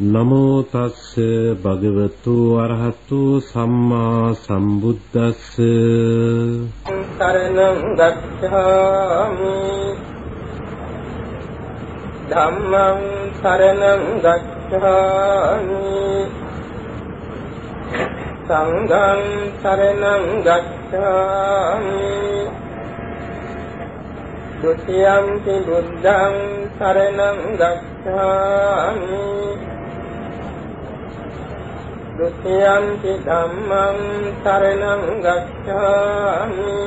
නමෝ තස්ස භගවතු අරහතු සම්මා සම්බුද්දස්ස සරණං ගච්ඡාමි ධම්මං සරණං ගච්ඡාමි සංඝං සරණං ගච්ඡාමි ဒုတိယံ පි බුද්ධං සරණං ගච්ඡාමි ဒုတိယံ පි ධම්මං සරණං ගච්ඡාමි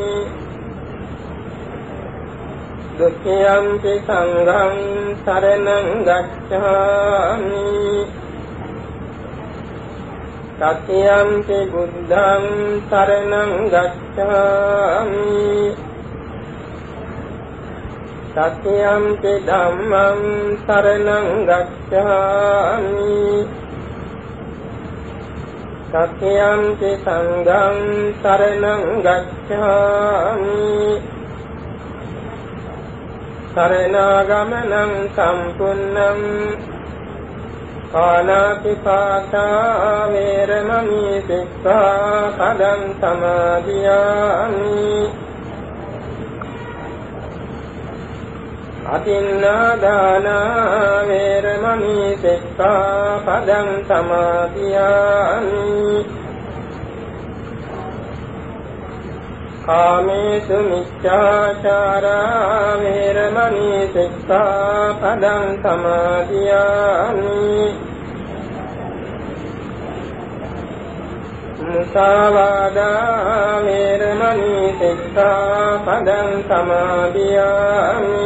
ဒုတိယံ පි සංඝං සරණං ගච්ඡාමි တတိယံ පි බුද්ධං සරණං ගච්ඡාමි တတိယံ පි ධම්මං සරණං ගච්ඡාමි සත්‍යං සංඝං සරණං ගච්ඡාමි සරණාගමනං සම්පුන්නං කාලාපිපාසා වේරමණී සික්ඛාපදං සමාදියාමි අතින්නාදාන වේරමණී සික්ඛාපදං සමාදියාමි. කාමේසු මිච්ඡාචාරා වේරමණී සික්ඛාපදං සමාදියාමි. මුසාවාදා වේරමණී සික්ඛාපදං සමාදියාමි.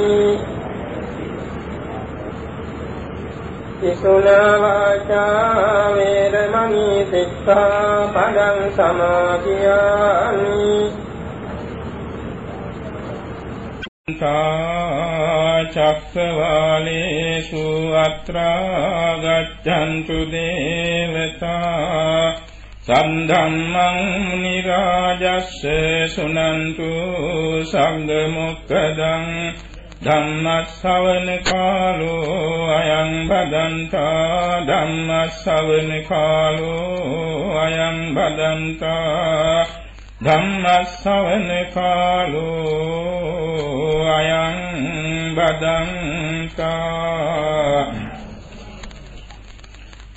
ඉසුනා වාචා වේරමණී සික්ඛාපදං සමාදියාමි. චක්කවාලේසු අත්‍රා ගච්ඡන්තු දේවතා සම්ධම්මං නිරාජස්ස සුනන්තු සංඝ මොක්ඛදං ධම්මස්සවන කාලෝ අයං බදන්තා ධම්මස්සවන කාලෝ අයං බදන්තා ධම්මස්සවන කාලෝ අයං බදන්තා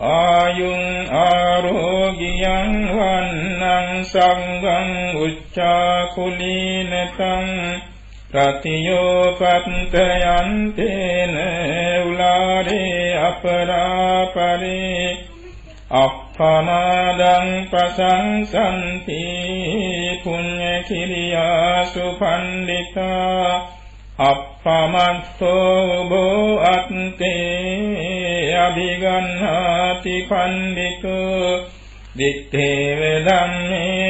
ආයුං ආරෝගියං වන්නං සංඝං උච්චා කුලීනතං රතියෝ පත්තයන්තේන උලාරේ අපරාපරේ අප්පමාදං ප්‍රසංසන්ති පුඤ්ඤ කිරියාසු පණ්ඩිතා අප්පමත්තෝ බෝ අත්තේ අභිගන්නාති පණ්ඩිතෝ දිත්තේ ධම්මේ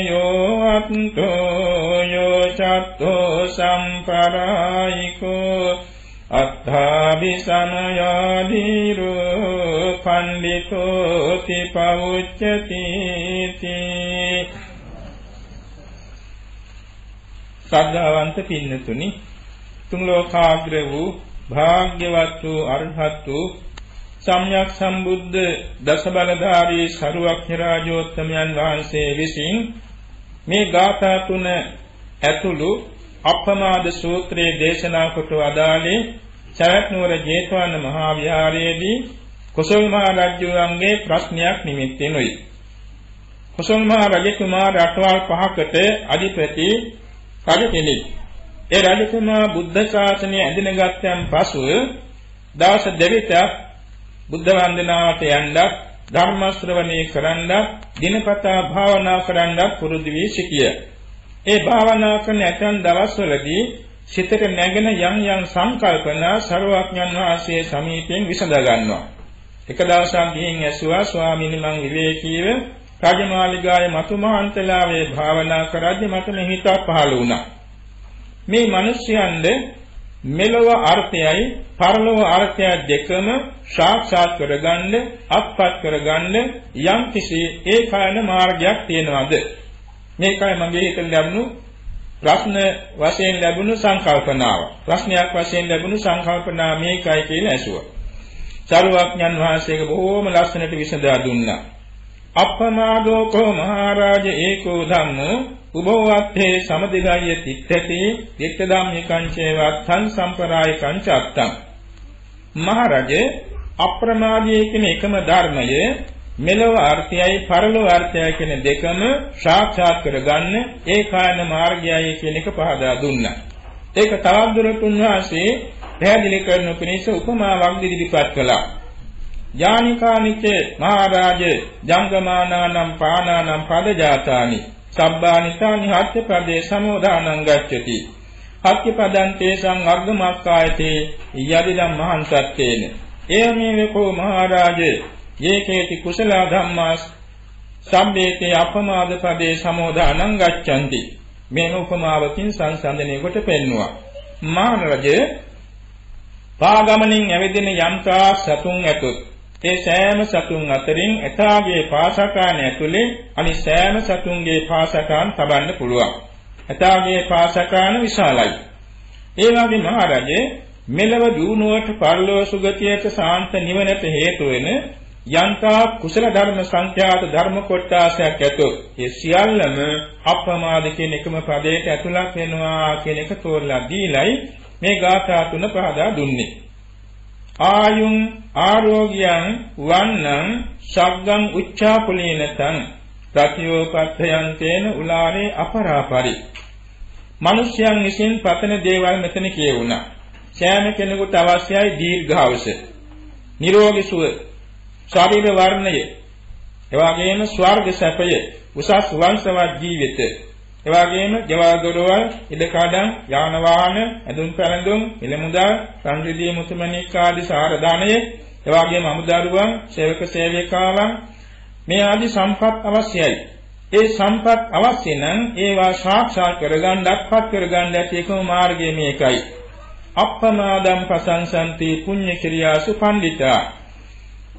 අරහත්තෝ යෝ චත්තෝ සම්පරායිකෝ අත්ථාභිසමයාදීරෝ පණ්ඩිතෝ තිපවුච්චති ශ්‍රද්ධාවන්ත පින්නතුනි තුන් ලෝකාග්‍ර වූ භාග්‍යවත් වූ අරහත් වූ සම්්‍යක් සම්බුද්ධ දසබලධාරී සරුවක්ඛ රාජෝත්තමයන් වහන්සේ විසින් මේ ගාථා තුන ඇතුළු අප්‍රමාද සූත්‍රයේ දේශනා කොට අදාළේ සරත් නුවර ජේතවන මහා විහාරයේදී කුසල මහ රජුගේ ප්‍රශ්නයක් නිමිත්තෙනුයි. කුසල මහ රජතුමා රටවල් පහකට අධිපති රජ කෙනෙක්. ඒ රජතුමා බුද්ධ ශාසනය ඇඳිනගත්යන් පසුව දවස දෙවිතක් බුද්ධ වන්දනාවට යන්නත් ධර්ම ශ්‍රවණය කරන්නත් දිනපතා භාවනා කරන්නත් පුරුදු වී සිටිය. ඒ භාවනා කරන ඇතන් දවස්වලදී සිතට නැගෙන යම් යම් සංකල්පනා ਸਰවඥන් වහන්සේ සමීපයෙන් විසඳ ගන්නවා. එක දවසක් ගිහින් ඇසුවා ස්වාමීනි මං විවේකීව රාජමාලිගාවේ මතුමහන්තලාවේ භාවනා කරද්දී මට මෙහිතක් පහළ වුණා. මේ මිනිස්යන්ද මෙලොව අර්ථයයි පරලොව අර්ථය දෙකම සාක්ෂාත් කරගන්න අත්පත් කරගන්න යම් කිසි ඒකායන මාර්ගයක් තියෙනවද? මේකයි මගේ හිතට ලැබුණු ප්‍රශ්න වශයෙන් ලැබුණු සංකල්පනාව. ප්‍රශ්නයක් වශයෙන් ලැබුණු සංකල්පනාව මේකයි කියලා ඇසුවා. චරුවක්ඥන් වහන්සේක බොහෝම ලස්සනට විසඳා දුන්නා. අප්පමාදෝකෝ මහරජ ඒකෝ ධම්මෝ උභවත්තේ සමදිගාය තිත්තති දික්ක ධම්මිකං චේවත්තං සම්පරායකං චත්තං මහරජ අප්‍රමාදී කියන එකම ධර්මය මෙලොව අර්ථයයි පරලොව අර්ථයයි කියන දෙකම සාක්ෂාත් කරගන්න ඒකායන මාර්ගයයි කියන එක පහදා දුන්නා. ඒක තවත් දුරට උන්වහන්සේ පැහැදිලි කරන පිණිස උපමාවක් ඉදිරිපත් කළා. යානිකානිච මහරජ ජංගමානානම් පානානම් පදජාතානි සබ්බානිතානි හත්‍ය පදේ සමෝදානං ගච්ඡති. හත්‍ය පදං තේසං අග්ගමක්කායතේ යදිදම් මහන්සත්තේන. එයමේවකෝ මහරජ? යේකේති කුසල ධම්මාස් සම්බේතේ අපමාද පදේ සමෝදානං ගච්ඡanti. මේ උපමාවකින් සංසන්දනය කොට පෙන්නවා. මහරජ පාගමනින් ඇවිදින යම්තා සතුන් ඇතොත් ඒ සෑම සතුන් අතරින් එතාගේ පාසකාන ඇතුලේ අනි සෑම සතුන්ගේ පාසකාන් තබන්න පුළුවන්. එතාගේ පාසකාන විශාලයි. ඒ වගේ මහරජේ මෙලව දිනුවට පරලෝ සුගතියට සාන්ත නිවනට හේතු වෙන යන්තා කුසල ධර්ම සංඛ්‍යාත ධර්ම කොටාසයක් ඇතොත් ඒ සියල්ලම අප්‍රමාද කියන එකම පදයට ඇතුළත් වෙනවා කියන එක තෝරලා දීලයි මේ ගාථා තුන පහදා දුන්නේ. ආයුං ආරෝග්‍යං වන්නං ශග්ගං උච්චාකුලීනතං ප්‍රතියෝපත්තයන් තේන උලාරේ අපරාපරි. මිනිස්යන් විසින් පතන දේවල් මෙතන කියවුණා. සෑම කෙනෙකුට අවශ්‍යයි දීර්ඝායුෂ නිරෝගී සුව ශරීර වර්ණය එවාගෙම ස්වර්ග සැපය උසස් වංශවත් ජීවිතය එවාගෙම ගෙවල් දොරවල් ඉඩකඩම් යාන වාහන ඇඳුම් පැළඳුම් මිල මුදල් සංසිද්ධිය මුතුමැණික් ආදී සාර දාණය එවාගෙම අමුදරුවන් සේවක සේවිකාවන් මේ ආදී සම්පත් අවශ්‍යයි. ඒ සම්පත් අවශ්‍ය නම් ඒවා සාක්ෂාත් කරගන්න අත්පත් කරගන්න ඇති එකම මාර්ගය මේකයි. අප්පමාදම් ප්‍රසංසන්ති පුඤ්ඤ ක්‍රියාසු පණ්ඩිතා.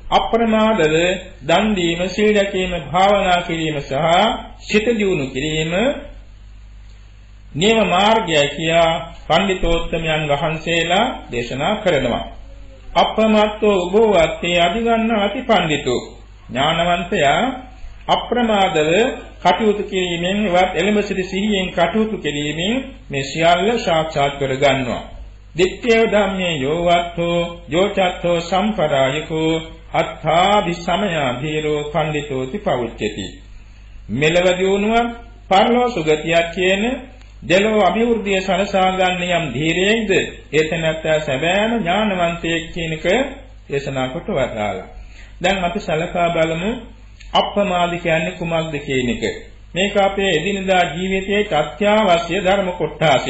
අප්‍රමාදව දන් දීම, සීල රැකීම, භාවනා කිරීම සහ සිත දියුණු කිරීම නියම මාර්ගය කියා පඬිතෝත්තමයන් වහන්සේලා දේශනා කරනවා. අප්‍රමත්තෝ උභවත්තේ අධිගන්න අති පඬිතෝ ඥානවන්තයා අප්‍රමාදව කටයුතු කිරීමෙන් එවත් එළඹ සිටි සිහියෙන් කටයුතු කිරීමෙන් මේ සියල්ල සාක්ෂාත් කර ගන්නවා. දිට්ඨිය ධම්මේ යෝවත්තෝ යෝචත්තෝ සම්පරායකෝ අත්ථාදි සමයා ධීරෝ පඬිතෝති පවුච්චති මෙලව දියුණුව පරලෝ සුගතියක් කියන දෙලෝ අභිවෘද්ධිය සලසා ගන්න යම් ධීරයෙක්ද? ඒතනත්ත සැබෑම ඥානවන්තයෙක් කියන එක දේශනා කොට වදාලා දැන් අපි සලකා බලමු අප්‍රමාද කියන්නේ කුමක්ද කියන එක. මේක අපේ එදිනදා ජීවිතයේ අත්‍යවශ්‍ය ධර්ම කොටසක්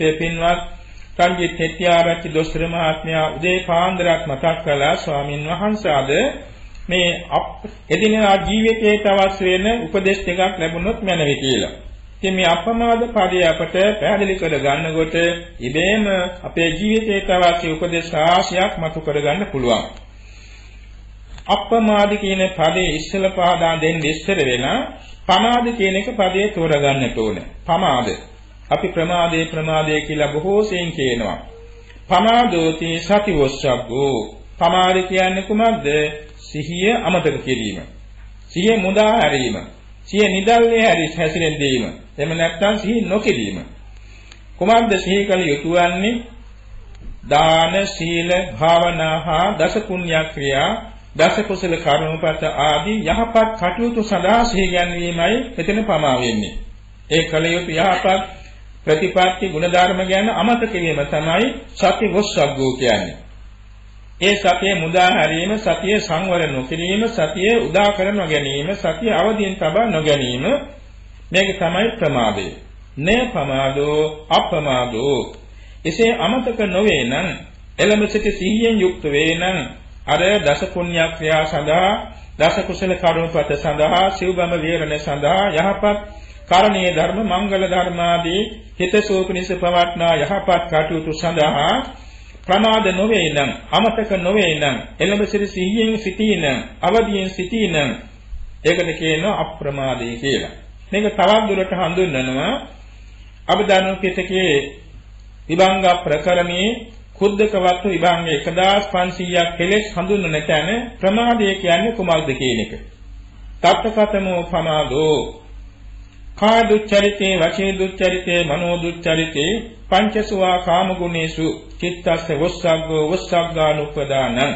ඒ පින්වත් සංජිත් හෙට්ටිආරච්චි දොස්තර මහත්මයා උදේ පාන්දරක් මතක් කළා ස්වාමින් වහන්සේද මේ එදිනෙදා ජීවිතයට අවශ්‍ය වෙන උපදේශ ටිකක් ලැබුණොත් මැනවි කියලා. ඉතින් මේ අප්‍රමාද පදය අපට පැහැදිලි කර ගන්නකොට ඉබේම අපේ ජීවිතයට අවශ්‍ය උපදේශ රාශියක් මතු කර ගන්න පුළුවන්. අප්‍රමාද කියන පදේ ඉස්සල පහදා දෙන්න ඉස්සර වෙලා පමාද කියන එක පදේ තෝරගන්නට ඕනේ. පමාද. අපි ප්‍රමාදේ ප්‍රමාදේ කියලා බොහෝ සෙයින් කියනවා. පමාදෝති සතිවස්සග්ගෝ. පමාද කියන්නේ කුමක්ද? සිහිය අමතක කිරීම. සිහිය මුදා හැරීම. සිහිය නිදල්ලේ හැරි හැසිරෙන් දීම. එහෙම නැත්නම් සිහි නොකිරීම. කුමක්ද සිහි කළ යුතු වන්නේ? දාන, සීල, භාවනා හා දස පුණ්‍ය ක්‍රියා, දස කුසල කර්මපත ආදී යහපත් කටයුතු සඳහා සිහි ගැනීමයි මෙතන පමා වෙන්නේ. ඒ කළ යුතු යහපත් ප්‍රතිපත්ති ගුණධර්ම ගැන අමතක කිරීම තමයි සති වොස්සග්ගෝ කියන්නේ. ඒ සතිය මුදා හැරීම, සතිය සංවර නොකිරීම, සතිය උදා කර නොගැනීම, සතිය අවදීන් තබා නොගැනීම මේක තමයි ප්‍රමාදය. නේ ප්‍රමාදෝ අප්‍රමාදෝ. එසේ අමතක නොවේ නම් එළඹ සිට සිහියෙන් යුක්ත වේ නම් අර දස පුණ්‍ය ක්‍රියා සඳහා දස කුසල කර්මපත සඳහා සිව්බම විහරණ සඳහා යහපත් කරණීය ධර්ම මංගල ධර්ම ආදී හිතසෝපනිස පවත්නා යහපත් කටයුතු සඳහා ප්‍රමාද නොවේ නම් අමතක නොවේ නම් එළඹ සිට සිහියෙන් සිටී නම් අවදියෙන් සිටී නම් ඒකට කියනවා අප්‍රමාදී කියලා. මේක තවත් දුරට හඳුන්වනවා අභිධර්ම පිටකයේ විභංග ප්‍රකරණයේ කුද්දක වත්තු විභංග 1500ක් කෙලෙස් හඳුන්වන තැන ප්‍රමාදය කියන්නේ කුමක්ද කියන එක. තත්කතමෝ ප්‍රමාදෝ කාය දුච්චරිතේ වචේ දුච්චරිතේ මනෝ දුච්චරිතේ පංචසුවා කාම ගුණේසු චිත්තස්ස වස්සග්ගෝ වස්සග්ගානුපදානං.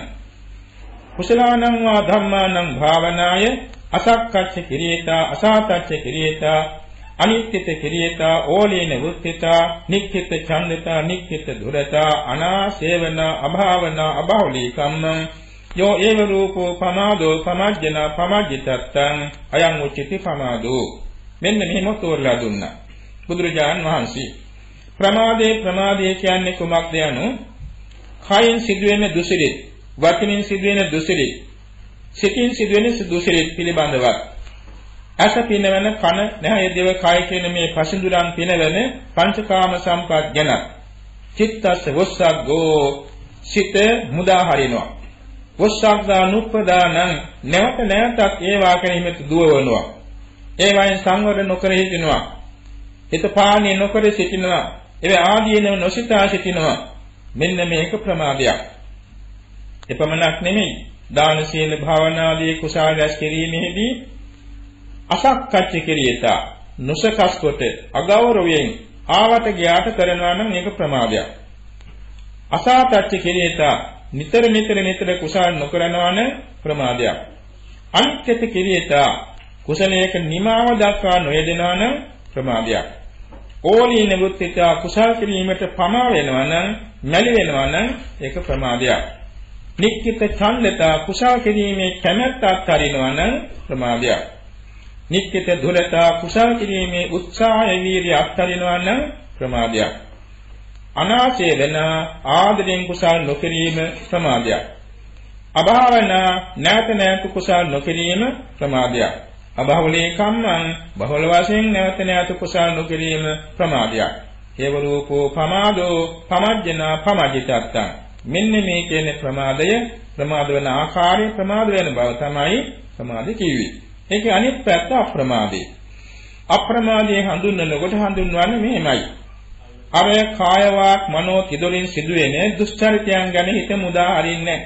කුසලානං වා ධම්මානං භාවනාය අසක්කච්ච කිරියතා අසාතච්ච කිරියතා අනිත්‍යත කිරියතා ඕලේන වෘත්තිතා නික්කිත ඡන්දතා නික්කිත දුරතා අනාසේවන අභාවන අබහුලී කම්මං යෝ ඒව රූපෝ පමාදෝ පමජ්ජන පමජ්ජිතත්තං. අයං උච්චති පමාදෝ. මෙන්න මෙහෙම තෝරලා දුන්නා. බුදුරජාන් වහන්සේ ප්‍රමාදේ ප්‍රමාදය කියන්නේ කුමක්ද යනු? කයින් සිදුවෙන දුසිරිත වචනින් සිදුවෙන දුසිරිත සිතින් සිදුවෙන දුසිරිත පිළිබඳව ඇස පිනවන කන නැහය දිව කය කියන මේ පසින්දුරන් පිනවන පංචකාම සම්පත් ගැන චිත්තස්ස වස්සග්ගෝ සිත මුදා හරිනවා. වස්සග්ගා නුප්පදානං නැවත නැවතත් ඒවා කෙනෙහිමත් දුවවනවා. ඒවයින් සංවර නොකර හිටිනවා හිත පාණිය නොකර සිටිනවා ඒ ආදීනව නොසිතා සිටිනවා. මෙන්න මේක ප්‍රමාදයක්. එපමණක් නෙමෙයි. දාන සීල භාවනාදී කුසල රැස් කිරීමේදී අසක්කච්ච කිරියත නොසකස් කොට අගෞරවයෙන් ආවට ගියාට කරනවා නම් මේක ප්‍රමාදයක්. අසාතච්ච කිරියත නිතර නිතර නිතර කුසල නොකරනවා නම් ප්‍රමාදයක්. අනිත්‍යත කිරියත කුසලයක නිමාව දක්වා නොයදෙනවා නම් ප්‍රමාදයක්. ඕනී නිවෘත්තිත කුසල් කිරීමට පමා වෙනවා නම් මැලි වෙනවා නම් ඒක ප්‍රමාදයක්. නික්කිත ඡන්දත කුසල් කිරීමේ කැමැත්ත අත්හරිනවා නම් ප්‍රමාදයක්. නික්කිත දුරත කුසල් කිරීමේ උත්සාහය වීර්ය අත්හරිනවා නම් ප්‍රමාදයක්. අනාශේ වෙන ආදරෙන් කුසල් නොකිරීම ප්‍රමාදයක්. අභාවන නැත නැත කුසල් නොකිරීම ප්‍රමාදයක්. අබහුලේ කම්මං බහුල වශයෙන් නැවත නැවත කුසල් නොකිරීම ප්‍රමාදයක්. හේව රූපෝ පමාදෝ පමජ්ජනා පමජිතත්තං. මෙන්න මේ කියන්නේ ප්‍රමාදය ප්‍රමාද වෙන ආකාරය ප්‍රමාද වෙන බව තමයි ප්‍රමාද කිව්වේ. ඒකේ අනිත් පැත්ත අප්‍රමාදේ. අප්‍රමාදයේ හඳුන්වනකොට හඳුන්වන්නේ මෙහෙමයි. අර කායවාක් මනෝ තිදොලින් සිදුවෙන දුෂ්චරිතයන් ගැන හිත මුදා හරින්නේ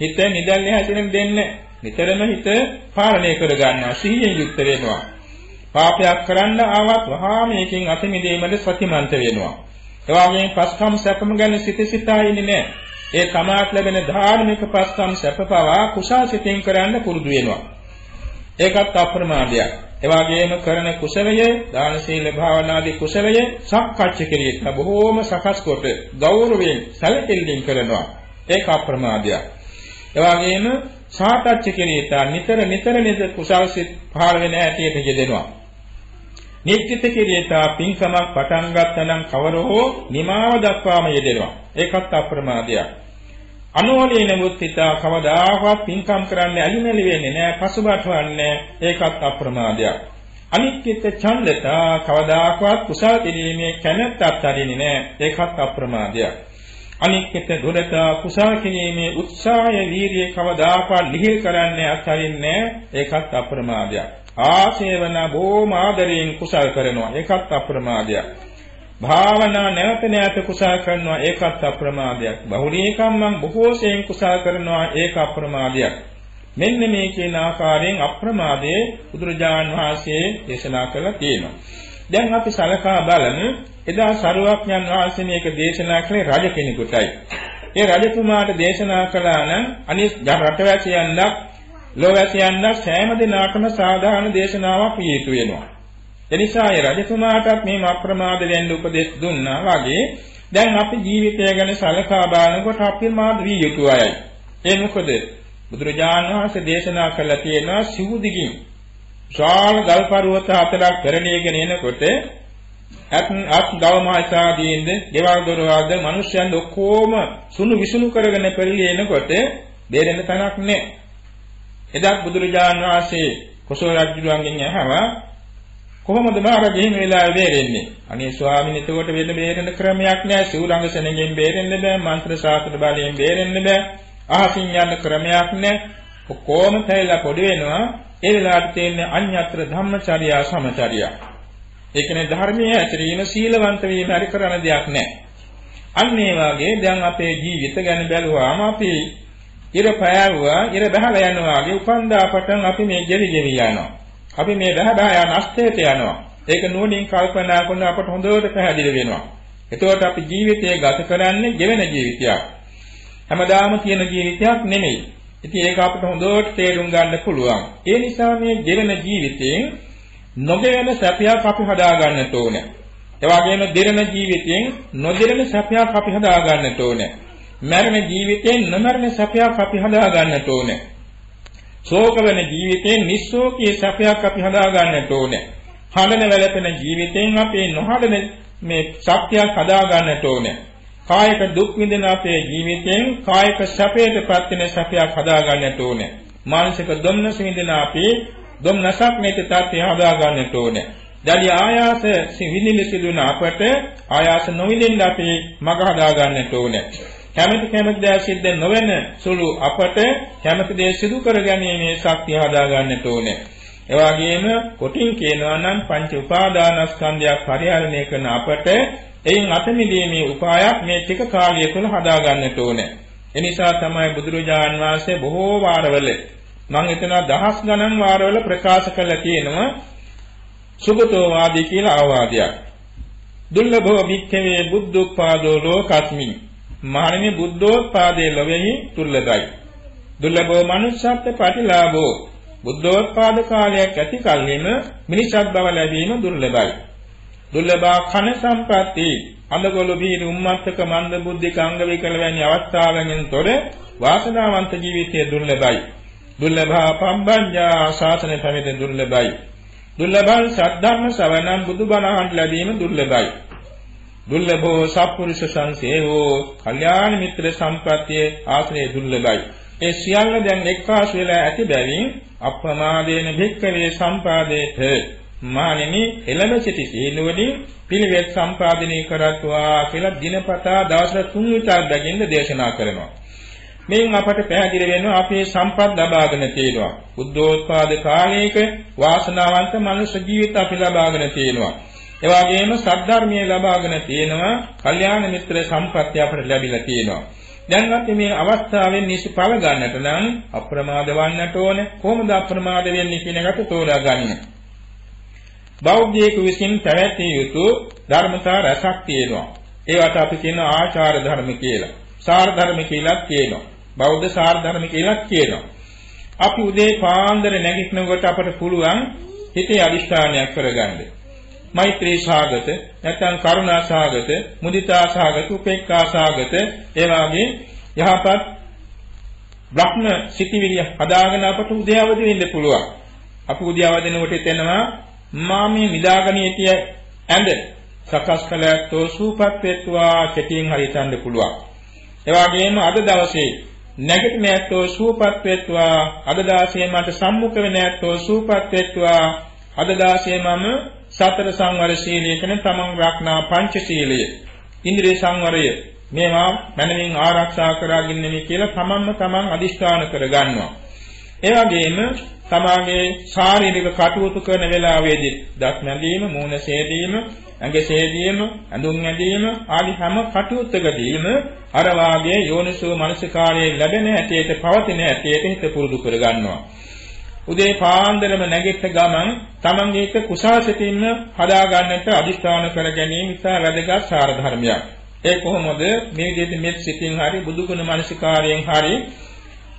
හිත නිදල්ලේ හැසිරෙන්න දෙන්නේ නිතරම හිත පාලනය කර ගන්නවා සිහියෙන් යුක්ත වෙනවා. පාපයක් කරන්න ආවත් වහා මේකෙන් අත මිදීමට සතිමන්ත වෙනවා. එවාගෙන් පස්කම් සැපම ගැන සිත සිතා ඉන්නේ නැහැ. ඒ තමාට ලැබෙන ධාර්මික පස්කම් සැපපවා කුසල් සිතින් කරන්න පුරුදු වෙනවා. ඒකත් අප්‍රමාදයක්. එවාගෙම කරන කුසලය දාන සීල භාවනාදී කුසලය සක්කච්ඡ කිරීම බොහෝම සකස් කොට ගෞරවයෙන් සැලකිල්ලෙන් කරනවා. ඒක අප්‍රමාදයක්. එවාගෙම සාතච්ච කෙරේතා නිතර නිතර නේද කුසල් සිත් පහළ වෙන හැටියට යෙදෙනවා. නිත්‍යිත කෙරේතා පින්කමක් පටන් ගත්තනම් කවර හෝ නිමාව දක්වාම යෙදෙනවා. ඒකත් අප්‍රමාදයක්. අනෝලීන මුත්‍තිතා කවදාහවත් පින්කම් කරන්න ඇලිමැලි වෙන්නේ නැහැ පසුබට වන්නේ ඒකත් අප්‍රමාදයක්. අනිත්‍යත ඡන්දතා කවදාකවත් කුසල කිරීමේ කැමැත්තක් හරින්නේ නැහැ. ඒකත් අප්‍රමාදයක්. අනිත්‍යත දුරත කුසල කිරීමේ උත්සාහය වීරිය කවදාකවත් ලිහිල් කරන්නේ අත්හරින්නේ ඒකත් අප්‍රමාදයක්. ආසේවන බොහොම ආදරයෙන් කුසල් කරනවා. ඒකත් අප්‍රමාදයක්. භාවනා නැවත නැවත කුසල් කරනවා ඒකත් අප්‍රමාදයක්. බහුලීකම්මං බොහෝසෙන් කුසල් කරනවා ඒක අප්‍රමාදයක්. මෙන්න මේ කියන ආකාරයෙන් අප්‍රමාදයේ බුදුරජාන් වහන්සේ දේශනා කළා තියෙනවා. දැන් අපි සලකා බලමු එදා සරුවක්ඥන් වහන්සේ මේක දේශනා කළේ රජ කෙනෙකුටයි. ඒ රජතුමාට දේශනා කළා නම් අනිත් රටවැසියන්ලා ලෝවැසියන්ලා සෑම දිනකටම සාධාරණ දේශනාවක් විය යුතු වෙනවා. එනිසා ඒ රජතුමාටත් මේ අප්‍රමාද වෙන්න උපදෙස් දුන්නා වගේ දැන් අපි ජීවිතය ගැන සලකා බලනකොට අප්‍රමාද විය යුතු අයයි. ඒ මොකද බුදුරජාණන් වහන්සේ දේශනා කළා තියෙනවා සිවුදිගින් ශාල ගල් පර්වත හතරක් කරණීයගෙන එනකොට අත් අත් ගවමාසාදීන්ද ගෙවල් දොරවල්ද මිනිස්යන් ඔක්කොම සුණු විසුණු කරගෙන පෙරළි එනකොට බේරෙන්න තැනක් නැහැ. එදා බුදුරජාණන් වහන්සේ කොසල් රජුගෙන් ඇහුවා කොහොමද මාර ගෙහිම වෙලා බේරෙන්නේ? අනේ ස්වාමීන් එතකොට වෙන බේරෙන්න ක්‍රමයක් නැහැ. සිවුරංග සෙනෙන් බේරෙන්න බෑ. මන්ත්‍ර ශාස්ත්‍ර බලයෙන් බේරෙන්න බෑ. අහසින් යන්න ක්‍රමයක් නැහැ. කොහොම තැයිලා පොඩි වෙනවා. ඒ වෙලාවට තියෙන්නේ අඤ්ඤත්‍ර ධම්මචර්යා සමචර්යා. ඒ කියන්නේ ධර්මයේ ඇතරීම සීලවන්ත වීම හරි කරන දෙයක් නැහැ. අන්න ඒ වගේ දැන් අපේ ජීවිත ගැන බැලුවාම අපි ඉර පෑවුවා ඉර බහලා යනවා වගේ උපන්දා පටන් අපි මේ ජෙවි ජෙවි යනවා. අපි මේ බහදා යන අස්තේට යනවා. ඒක නුවණින් කල්පනා කරන අපට හොඳට පැහැදිලි වෙනවා. එතකොට අපි ජීවිතය ගත කරන්නේ ගෙවෙන ජීවිතයක්. හැමදාම තියෙන ජීවිතයක් නෙමෙයි. ඉතින් ඒක අපිට හොඳට තේරුම් ගන්න පුළුවන්. ඒ නිසා මේ ගෙවෙන ජීවිතයෙන් නොගෙවෙන සැපයක් අපි හදා ගන්නට ඕනේ. ඒ වගේම දෙරණ ජීවිතයෙන් නොදෙරණ සැපයක් අපි හදා ගන්නට ඕනේ. මරණ ජීවිතයෙන් නොමරණ සැපයක් අපි හදා ගන්නට ඕනේ. ශෝක වෙන ජීවිතයෙන් නිස්සෝකී සැපයක් අපි හදා ගන්නට ඕනේ. හඬන වැළපෙන ජීවිතයෙන් අපි නොහඬන මේ ශක්තියක් හදා ගන්නට ඕනේ. කායික දුක් විඳින අපේ ජීවිතයෙන් කායික සැපයටපත් වෙන සැපයක් හදා ගන්නට ඕනේ. මානසික දුම්නස විඳින අපි දුම්නසක් නැති තත්ත්වය හදා ගන්නට ඕනේ. දැඩි ආයාස විඳින්න සිදුවන අපට ආයාස නොවිඳින්න අපි මඟ හදා ගන්නට ඕනේ. කැමැති කැමැති දේ සිද්ධ නොවන සුළු අපට කැමැති දේ සිදු කර ගැනීමේ ශක්තිය හදා ගන්නට ඕනේ. ඒ වගේම කොටින් කියනවා නම් පංච උපාදානස්කන්ධයක් පරිහරණය කරන අපට එයින් අත මිදීමේ උපායක් මේ ටික කාලය තුළ හදා ගන්නට ඕනේ. ඒ නිසා තමයි බුදුරජාන් වහන්සේ බොහෝ වාරවල මම එතන දහස් ගණන් වාරවල ප්‍රකාශ කළා තියෙනවා සුගතෝ වාදී කියලා ආවාදයක්. දුර්ලභව වික්ඛවේ බුද්ධෝත්පාදෝ ලෝකස්මින් මහණෙනි බුද්ධෝත්පාදයේ ලොවේහි දුර්ලභයි. දුර්ලභව manussත්ත්ව ප්‍රතිලාභෝ බුද්ධෝත්පාද කාලයක් ඇති කල්හිම මිනිසත් බව ලැබීම දුර්ලභයි. දුර්ලභා කන සම්පatti අඳගොළු බීර උම්මත්තක මන්ද බුද්ධික අංග විකල වැනි අවස්ථාවෙන් තොර වාසනාවන්ත ජීවිතය දුර්ලභයි. දුර්ලභා පම්බඤ්ඤා ශාසන පැමිණ දුර්ලභයි. දුර්ලභං සද්ධර්ම ශ්‍රවණං බුදුබණ අහන්න ලැබීම දුර්ලභයි. දුර්ලභෝ සත්පුරුෂ සංසේවෝ කල්යාණ මිත්‍ර සම්ප්‍රත්‍ය ආශ්‍රය දුර්ලභයි. ඒ සියල්ල දැන් එක්කාසු වෙලා ඇති බැවින් අප්‍රමාදේන භික්ඛවේ සම්පාදේත මානෙනි එළඹ සිටි සීලවලින් පිළිවෙත් සම්පාදනය කරත්වා කියලා දිනපතා දවස් තුන් විතර බැගින්ද දේශනා කරනවා. මෙයින් අපට පැහැදිලි වෙනවා අපේ සම්පත් ලබාගෙන තියෙනවා. බුද්ධෝත්පාද කාලයක වාසනාවන්ත මනුෂ්‍ය ජීවිත අපි ලබාගෙන තියෙනවා. ඒ වගේම සද්ධර්මයේ ලබාගෙන තියෙනවා කල්යාණ මිත්‍ර සම්පත්‍ය අපට ලැබිලා තියෙනවා. දැන් අපි මේ අවස්ථාවෙන් නිසි පළ ගන්නට නම් අප්‍රමාද වන්නට ඕනේ. කොහොමද අප්‍රමාද වෙන්නේ කියන එකට තෝරා ගන්න. බෞද්ධයෙකු විසින් පැවැතිය යුතු ධර්මතා රසක් තියෙනවා. ඒවට අපි කියන ආචාර ධර්ම කියලා. සාර ධර්ම කියලා කියනවා. බෞද්ධ සාර ධර්ම කියලා කියනවා. අපි උදේ පාන්දර නැගිටිනකොට අපට පුළුවන් හිතේ අදිෂ්ඨානයක් කරගන්න. මෛත්‍රී සාගත නැත්නම් කරුණා සාගත මුදිතා සාගත උපේක්ඛා සාගත ඒ වගේ යහපත් බ්‍රහ්ම සිටිවිලිය හදාගෙන අපට උදේවදි වෙන්න පුළුවන්. අපි උදේවදිනකොට එතනවා මා මේ නිදාගෙන හිටිය ඇඳ සකස් කළැත්තෝ සූපත් වෙත්වා කෙටියෙන් හරි හිතන්න පුළුවන්. ඒ වගේම අද දවසේ නැගිටින ඇත්තෝ සූපත් වෙත්වා අද දාසේ මට සම්මුඛ වෙන ඇත්තෝ සූපත් වෙත්වා අද දාසේ මම සතර සංවර සීලය කියන තමන් රක්නා පංච සීලය ඉන්ද්‍රිය සංවරය මේවා මනමින් ආරක්ෂා කරගන්නමි කියලා තමන්ම තමන් අදිෂ්ඨාන කරගන්නවා. ඒ වගේම තමාගේ ශාරීරික කටයුතු කරන වෙලාවේදී දත් නැදීම, මූණ සේදීම, ඇඟ සේදීම, ඇඳුම් ඇඳීම ආදී හැම කටයුත්තකදීම අර වාගේ යෝනිසෝ මනසිකාරයේ ලැබෙන හැටියට පවතින හැටියට හිත පුරුදු කරගන්නවා. උදේ පාන්දරම නැගිට ගමන් තමන්ගේ හිත කුසාසිතින්ම හදා ගන්නට අදිස්ථාන කර ගැනීම ඉතා වැදගත් සාර ධර්මයක්. ඒ කොහොමද මේ විදිහට මෙත් සිතින් හරි බුදුගුණ මනසිකාරයෙන් හරි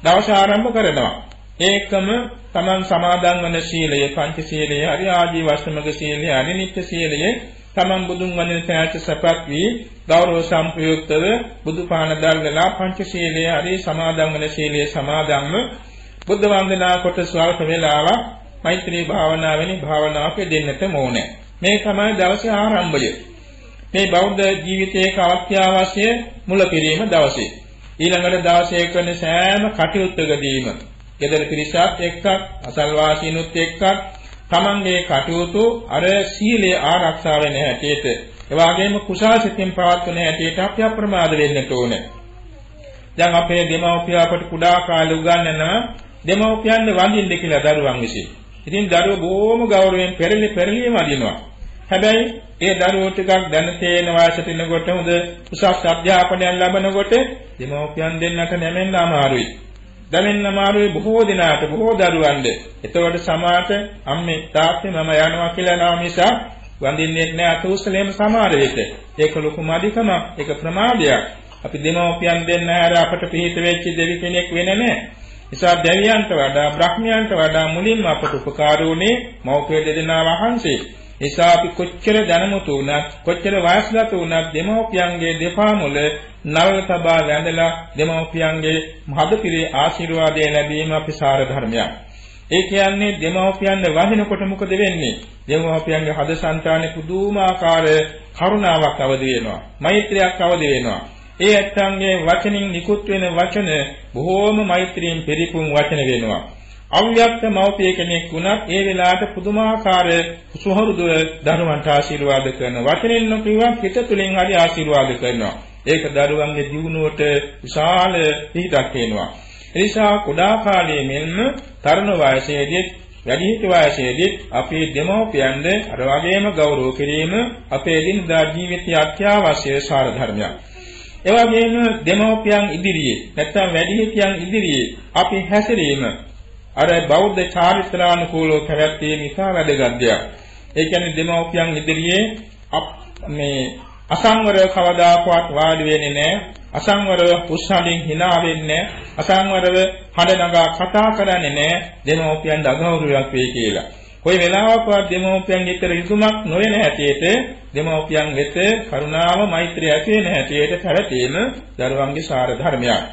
දවස ආරම්භ කරනවා. ඒකම තමන් සමාදන් වන සීලය පංච සීලය හරි ආජීව අෂ්ටමක සීලය හරි නිත්‍ය සීලය තමන් බුදුන් වඳින තැනට සපත් වී ගෞරව සම්ප්‍රයුක්තව බුදු පාන දල්ලා පංච සීලය හරි සමාදන් වන සීලය සමාදන්ව බුද්ධ වන්දනා කොට ස්වල්ප වේලාවක් මෛත්‍රී භාවනාවෙනි භාවනාවක දෙන්නට ඕනේ. මේ තමයි දවසේ ආරම්භය. මේ බෞද්ධ ජීවිතයේ අවශ්‍ය මුල පිරීම දවසේ. ඊළඟට දවසේ කරන සෑම කටයුත්තකදීම ගෙදර පිරිසත් එක්ක අසල්වාසීනුත් එක්ක තමන්ගේ කටයුතු අර සීලය ආරක්ෂා වෙන හැටියට එවාගෙම කුසාසිතින් පවත්වන හැටියට අපි අප්‍රමාද වෙන්න ඕනේ. දැන් අපේ දෙමව්පිය අපට කුඩා කාලේ උගන්වනවා දෙමව්පියන්ව වඳින්න කියලා දරුවන් විසින්. ඉතින් දරුවෝ බොහොම ගෞරවයෙන් පෙරලි පෙරලිම වදිනවා. හැබැයි ඒ දරුවෝ ටිකක් දැන තේන වයසට එනකොට හොඳ උසස් අධ්‍යාපනයක් ලබනකොට දෙමව්පියන් දෙන්නට නැමෙන්න අමාරුයි. දැනෙන්න අමාරුයි බොහෝ දිනාට බොහෝ දරුවන්ද. එතකොට සමාත අම්මේ තාත්තේ මම යනවා කියලා නා නිසා වඳින්නේ නැහැ අතුස්සලේම සමහර විට. ඒක ලොකු මදිකම ඒක ප්‍රමාදයක්. අපි දෙමව්පියන් දෙන්න හැර අපට පිහිට වෙච්ච දෙවි කෙනෙක් වෙන්නේ නැහැ. නිසා දෙවියන්ට වඩා බ්‍රහ්මයන්ට වඩා මුලින්ම අපට උපකාර වුණේ මෞපිය දෙදෙනා වහන්සේ. නිසා අපි කොච්චර දැනුමුතු වුණත් කොච්චර වයස්ගත වුණත් දෙමව්පියන්ගේ දෙපා මුල නවල තබා වැඳලා දෙමව්පියන්ගේ මහදපිරේ ආශිර්වාදය ලැබීම අපි සාර ධර්මයක්. ඒ කියන්නේ දෙමව්පියන් වහිනකොට මොකද වෙන්නේ? දෙමව්පියන්ගේ හද సంతානේ පුදුමාකාර කරුණාවක් අවදි වෙනවා. මෛත්‍රියක් අවදි වෙනවා. ඒ ඇත්තන්ගේ වචනින් නිකුත් වෙන වචන බොහෝම මෛත්‍රියෙන් පෙරිපුන් වචන වෙනවා. අව්‍යක්ත මෞපිය කෙනෙක් වුණත් ඒ වෙලාවට පුදුමාකාර සුහෘදව දරුවන්ට ආශිර්වාද කරන වචනෙන් නොකියුවා පිට තුලින් හරි ආශිර්වාද කරනවා. ඒක දරුවන්ගේ දියුණුවට විශාල පිහිටක් වෙනවා. එනිසා කුඩා කාලයේ මෙන්ම තරුණ වයසේදී වැඩිහිටි වයසේදී අපේ දෙමව්පියන්ද අර වගේම ගෞරව කිරීම අපේ දිනදා ජීවිතයේ අත්‍යවශ්‍ය සාර ධර්මයක්. එවැගේම දෙමව්පියන් ඉදිරියේ නැත්නම් වැඩිහිටියන් ඉදිරියේ අපි හැසිරීම අර බෞද්ධ චාරිත්‍රානුකූලව පැවැත්වීම නිසා වැදගත් දෙයක්. ඒ කියන්නේ දෙමව්පියන් ඉදිරියේ මේ අසංවර කවදාකවත් වාඩි වෙන්නේ නැහැ. අසංවරව උස්සලින් hina වෙන්නේ අසංවරව හඬ නගා කතා කරන්නේ නැහැ. දෙමව්පියන් අගෞරවයක් වෙයි කියලා. කොයි වෙලාවකවත් දෙමෝපියන් එක්ක ඍතුමක් නොවන හැටියට දෙමෝපියන් වෙත කරුණාව මෛත්‍රිය ඇති වෙන හැටියට පැවතීම දරුවන්ගේ සාර ධර්මයක්.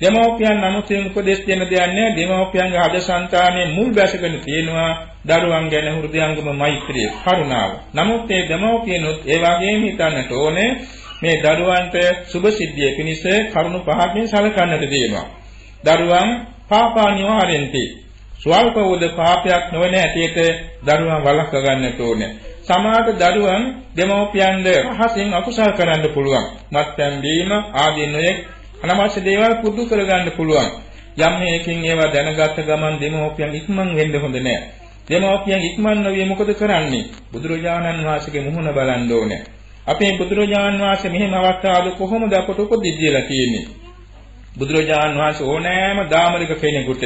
දෙමෝපියන් නමුතින් උපදෙස් දෙන දෙයක් නැහැ. දෙමෝපියන්ගේ අද సంతානයේ මුල් බැසගෙන තියෙනවා දරුවන් ගැන හෘදයාංගම මෛත්‍රිය, කරුණාව. නමුත් මේ දෙමෝපියනොත් ඒ වගේම හිතන්නට ඕනේ මේ දරුවන්ට සුභ සිද්ධිය පිණිස කරුණු පහකින් සලකන්නට තියෙනවා. දරුවන් පාපා නිවාරෙන්ති ස්වල්ප උද පාපයක් නොවන ඇටියට දරුවන් වළක්ව ගන්නට ඕනේ. සමාජ දරුවන් දෙමෝපියන්ද රහසින් අකුසල් කරන්න පුළුවන්. මත්පැන් බීම ආදී නොයෙක් අනවශ්‍ය දේවල් පුදු කරගන්න පුළුවන්. යම් හේකින් ඒවා දැනගත් ගමන් දෙමෝපියන් ඉක්මන් වෙන්න හොඳ නෑ. දෙමෝපියන් ඉක්මන් නොවිය මොකද කරන්නේ? බුදුරජාණන් වහන්සේගේ මුහුණ බලන්න ඕනේ. අපේ බුදුරජාණන් වහන්සේ මෙහෙම අවස්ථාවක කොහොමද අපට උපදෙස් දීලා තියෙන්නේ? බුදුරජාණන් වහන්සේ ඕනෑම දාමරික කෙනෙකුට